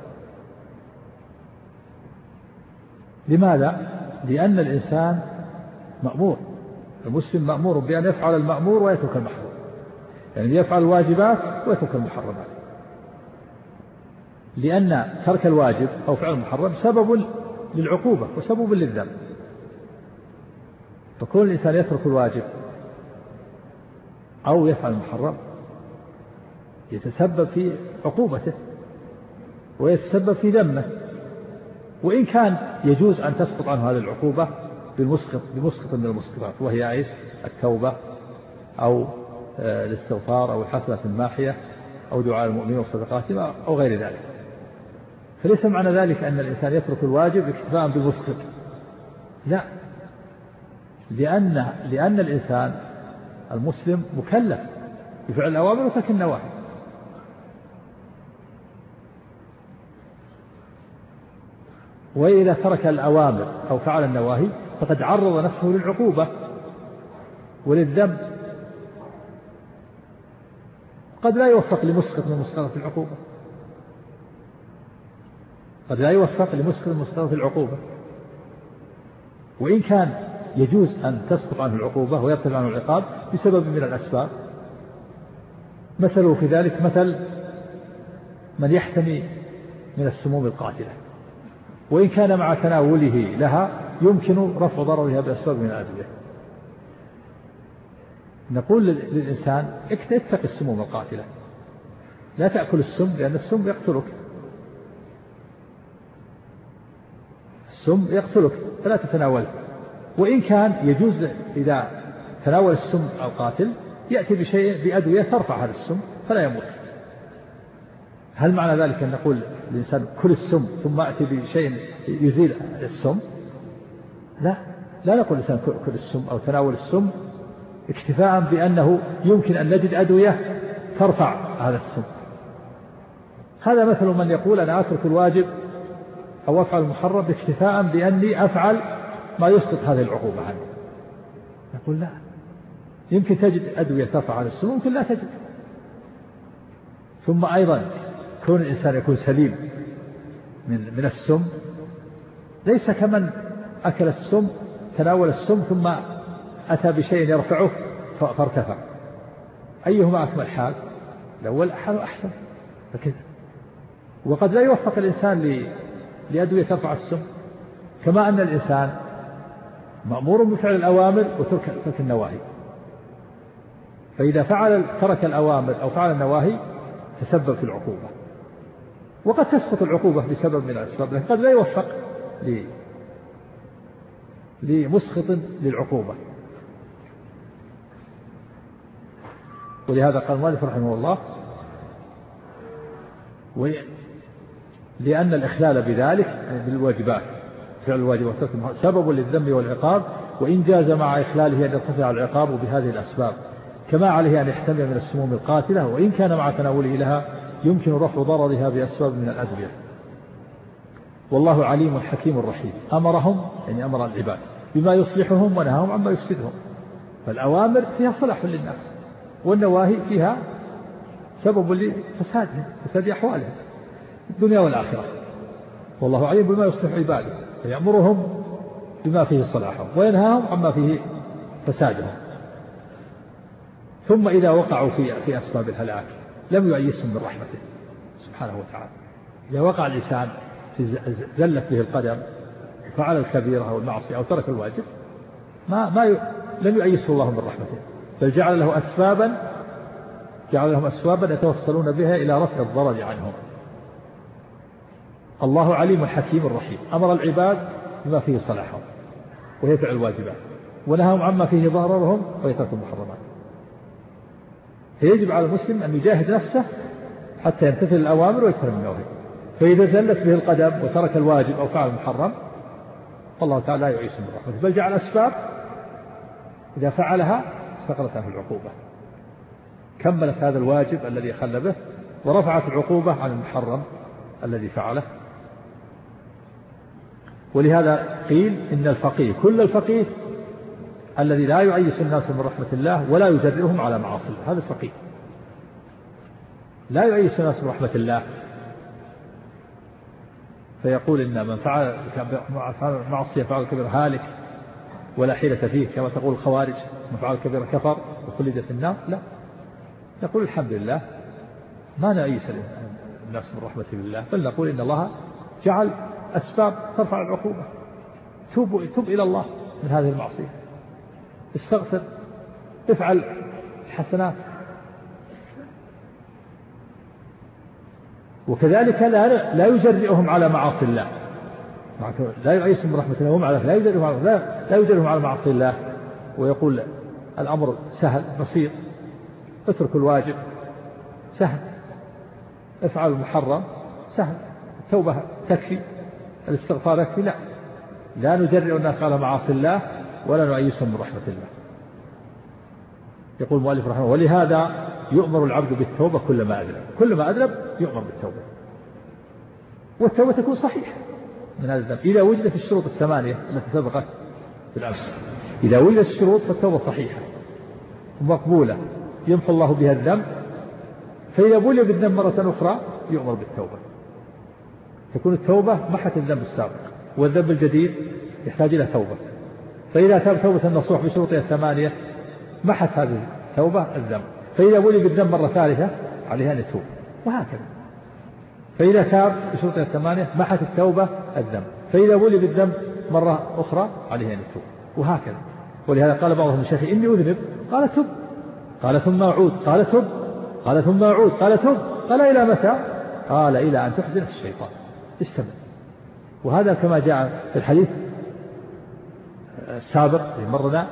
لماذا؟ لأن الإنسان مأمور المسلم مأمور بأن يفعل المأمور ويترك المحظور يعني يفعل الواجبات ويترك المحرمات لأن ترك الواجب أو فعل المحرم سبب للعقوبة وسبب للذنب فكون الإنسان يترك الواجب أو يفعل المحرم يتسبب في عقوبته ويتسبب في ذمه وإن كان يجوز أن تسقط عنه هذه العقوبة بمسقط بمسقط من المسقطات وهي إيش؟ التوبة أو آه، الاستغفار أو الحسنة الماحية أو دعاء المؤمنين وصدقاتهم أو غير ذلك. فليس معنى ذلك أن الإنسان يترك الواجب اكتفاء بمسقط. لا. لأن لأن الإنسان المسلم مكلف بفعل الأوامر وترك النواهي. وإذا ترك الأوامر أو فعل النواهي فقد عرض نفسه للعقوبة وللذنب قد لا يوفق لمسقط من مسقطات العقوبة قد لا يوفق لمسقط من مسقطات العقوبة. وإن كان يجوز أن تسقط عنه العقوبة ويرتفع عنه العقاب بسبب من الأسباب. مثله في ذلك مثل من يحتمي من السموم القاتلة. وإن كان مع تناوله لها يمكن رفع ضررها بأسباب من الأدوية نقول للإنسان اتق السموم القاتلة. لا تأكل السم لأن السم يقتلك. السم يقتلك فلا تتناوله وإن كان يجوز إذا تناول السم القاتل يأتي بشيء بأدوية ترفع هذا السم فلا يموت. هل معنى ذلك أن نقول الإنسان كل السم ثم أتي بشيء يزيل السم؟ لا. لا نقول الإنسان كل السم أو تناول السم اكتفاء بأنه يمكن أن نجد أدوية ترفع هذا السم. هذا مثل من يقول أنا أترك الواجب أو أفعل المحرم اكتفاء بأني أفعل ما يسقط هذه العقوبة عني يقول لا. يمكن تجد أدوية ترفع هذا السم ممكن لا تجد. ثم أيضا كون الإنسان يكون سليم من من السم ليس كمن أكل السم تناول السم ثم أتى بشيء يرفعه فارتفع. أيهما أكمل حال؟ الأول حاله أحسن. فكذا وقد لا يوفق الإنسان لأدوية ترفع السم. كما أن الإنسان مأمور بفعل الأوامر وترك النواهي. فإذا فعل ترك الأوامر أو فعل النواهي تسبب في العقوبة. وقد تسقط العقوبة بسبب من الأسباب لكن قد لا يوفق لمسخط للعقوبة. ولهذا قال المؤلف رحمه الله لأن الإخلال بذلك بالواجبات فعل الواجبات سبب للذنب والعقاب وإن جاز مع إخلاله أن يرتفع العقاب بهذه الأسباب. كما عليه أن يحتمي من السموم القاتلة وإن كان مع تناوله لها يمكن رفع ضررها بأسباب من الأدوية. والله عليم حكيم رحيم. أمرهم يعني أمر العباد بما يصلحهم ونهاهم عما يفسدهم. فالأوامر فيها صلاح للناس والنواهي فيها سبب لفسادهم فساد أحوالهم. الدنيا والآخرة. والله عليم بما يصلح عباده فيأمرهم بما فيه صلاحهم وينهاهم عما فيه فسادهم. ثم إذا وقعوا في في أسباب الهلاك لم يؤيسهم من رحمته سبحانه وتعالى. إذا وقع الإنسان في زلت به القدم فعل الكبيرة أو المعصية أو ترك الواجب ما ما ي... لم يؤيسه الله من رحمته. بل جعل له أسبابا جعل لهم أسبابا يتوصلون بها إلى رفع الضرر عنهم. الله عليم حكيم رحيم. أمر العباد بما فيه صلاحهم وهي فعل الواجبات ونهاهم عما فيه ضررهم ويترك المحرمات. فيجب على المسلم أن يجاهد نفسه حتى يمتثل الأوامر من النواهي فإذا زلت به القدم وترك الواجب أو فعل المحرم فالله تعالى لا يعيش من رحمته. بل جعل أسباب إذا فعلها استقرت عنه العقوبة. كملت هذا الواجب الذي خل به ورفعت العقوبة عن المحرم الذي فعله. ولهذا قيل إن الفقيه كل الفقيه الذي لا يعيش الناس من رحمة الله ولا يجرئهم على معاصي الله هذا الفقيه. لا يعيش الناس من رحمة الله. فيقول إن من فعل معصية فعل كبير هالك ولا حيلة فيه كما تقول الخوارج من فعل كبير كفر وخلد في النار لا. نقول الحمد لله ما نعيش الناس من رحمة الله بل نقول إن الله جعل أسباب ترفع العقوبة. توب, توب إلى الله من هذه المعصية. استغفر افعل الحسنات وكذلك لا لا يجرئهم على معاصي الله. لا يعيسهم من رحمة الله هم على لا يجرئهم على لا يجرئهم على معاصي الله. ويقول الأمر سهل بسيط. اترك الواجب سهل. افعل المحرم سهل. التوبة تكفي. الاستغفار يكفي لا. لا نجرئ الناس على معاصي الله ولا نعيشهم من رحمة الله. يقول المؤلف رحمه ولهذا يؤمر العبد بالتوبة كلما أذنب. كلما أذنب يؤمر بالتوبة. والتوبة تكون صحيحة. من هذا الذنب. إذا وجدت الشروط الثمانية التي سبقت بالأمس إذا وجدت الشروط فالتوبة صحيحة. ومقبولة يمحو الله بها الذنب. فإذا بلي بالذنب مرة أخرى يؤمر بالتوبة. تكون التوبة محت الذنب السابق والذنب الجديد يحتاج إلى توبة. فإذا تاب توبة النصوح بشروطها الثمانية محت هذه التوبة الذنب. فإذا ولي بالذنب مرة ثالثة عليه أن يتوب. وهكذا. فإذا تاب بشروطها الثمانية محت التوبة الذنب. فإذا ولي بالذنب مرة أخرى عليه أن يتوب. وهكذا. ولهذا قال بعضهم الشيخ إني أذنب. قال تب. قال ثم أعود. قال تب. قال ثم أعود. قال تب. قال إلى متى؟ قال إلى أن تحزن الشيطان. استمر وهذا كما جاء في الحديث السابق في مرنا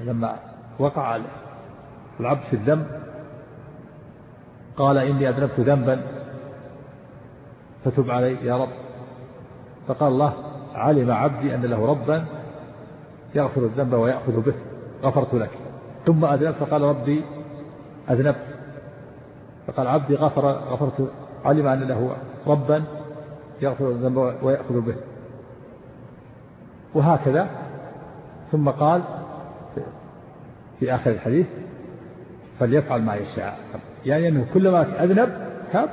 لما وقع العبد في الذنب قال إني أذنبت ذنبا فتب علي يا رب. فقال الله علم عبدي أن له ربا يغفر الذنب ويأخذ به غفرت لك. ثم أذنبت فقال ربي أذنبت. فقال عبدي غفر غفرت علم أن له ربا يغفر الذنب ويأخذ به. وهكذا ثم قال في آخر الحديث فليفعل ما يشاء. يعني أنه كلما أذنب تاب.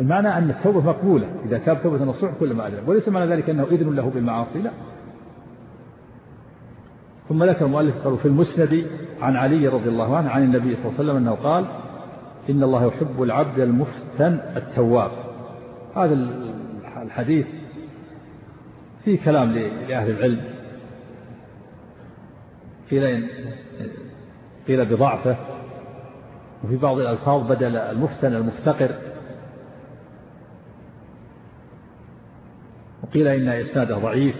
المعنى أن التوبة مقبولة. إذا تاب توبة نصوح كلما أذنب. وليس معنى ذلك أنه إذن له بالمعاصي لا. ثم ذكر المؤلف قالوا في المسند عن علي رضي الله عنه عن النبي صلى الله عليه وسلم أنه قال إن الله يحب العبد التواب. هذا الحديث فيه كلام لأهل العلم. قيل قيل بضعفه وفي بعض الألفاظ بدل المفتن المفتقر. وقيل إن إسناده ضعيف.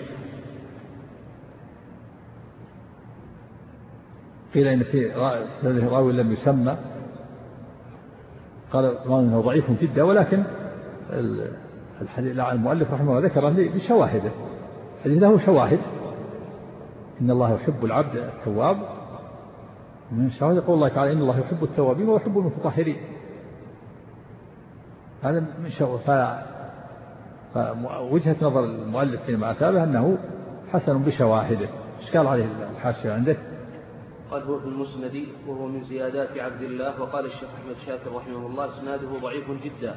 قيل إن في راوي لم يسمى. قال أنه ضعيف جدا ولكن الحديث المؤلف رحمه الله ذكره بشواهده الحديث له شواهد. إن الله يحب العبد التواب. من شواهد يقول الله تعالى إن الله يحب التوابين ويحب المتطهرين. هذا من شواهد فوجهة نظر المؤلف فيما أتابه أنه حسن بشواهده. إشكال عليه الحاشية عنده قال هو في المسند وهو من زيادات عبد الله وقال الشيخ أحمد شاكر رحمه الله إسناده ضعيف جدا.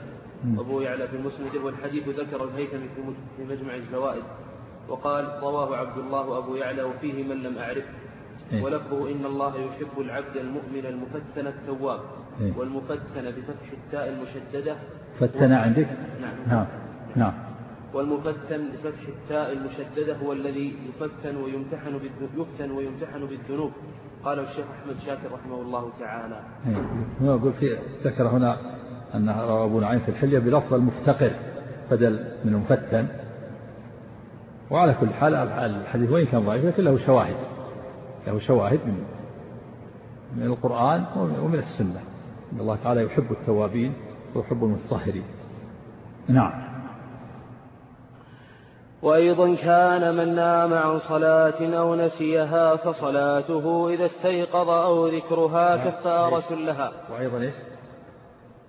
أبو يعلى في المسند والحديث ذكر الهيثمي في مجمع الزوائد. وقال رواه عبد الله وأبو يعلى وفيه من لم أعرفه إيه. ولفظه إن الله يحب العبد المؤمن المفتن التواب. إيه. والمفتن بفتح التاء المشددة. فتن عندك؟ نعم. نعم. نعم. والمفتن بفتح التاء المشددة هو الذي يفتن ويمتحن يفتن ويمتحن بالذنوب. قال الشيخ أحمد شاكر رحمه الله تعالى. هو يقول في ذكر هنا أن روى أبو نعيم في الحلية بلفظ المفتقر بدل من المفتن. وعلى كل حال الحديث وإن كان ضعيف لكن له شواهد. له شواهد من من القرآن ومن السنة. إن الله تعالى يحب التوابين ويحب المتطهرين نعم. وأيضا كان من نام عن صلاة أو نسيها فصلاته إذا استيقظ أو ذكرها نعم. كفارة لها. وأيضا إيش؟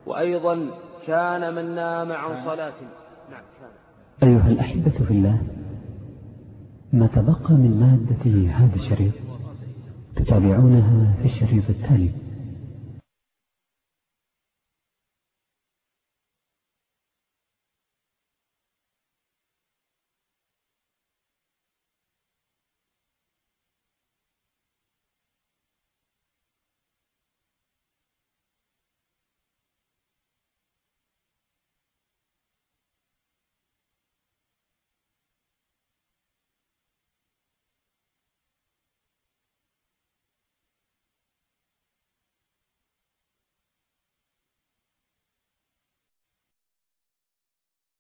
وأيضا كان من نام عن نعم. صلاة. نعم كان. أيها الأحبة في الله ما تبقى من مادة هذا الشريط تتابعونها في الشريط التالي.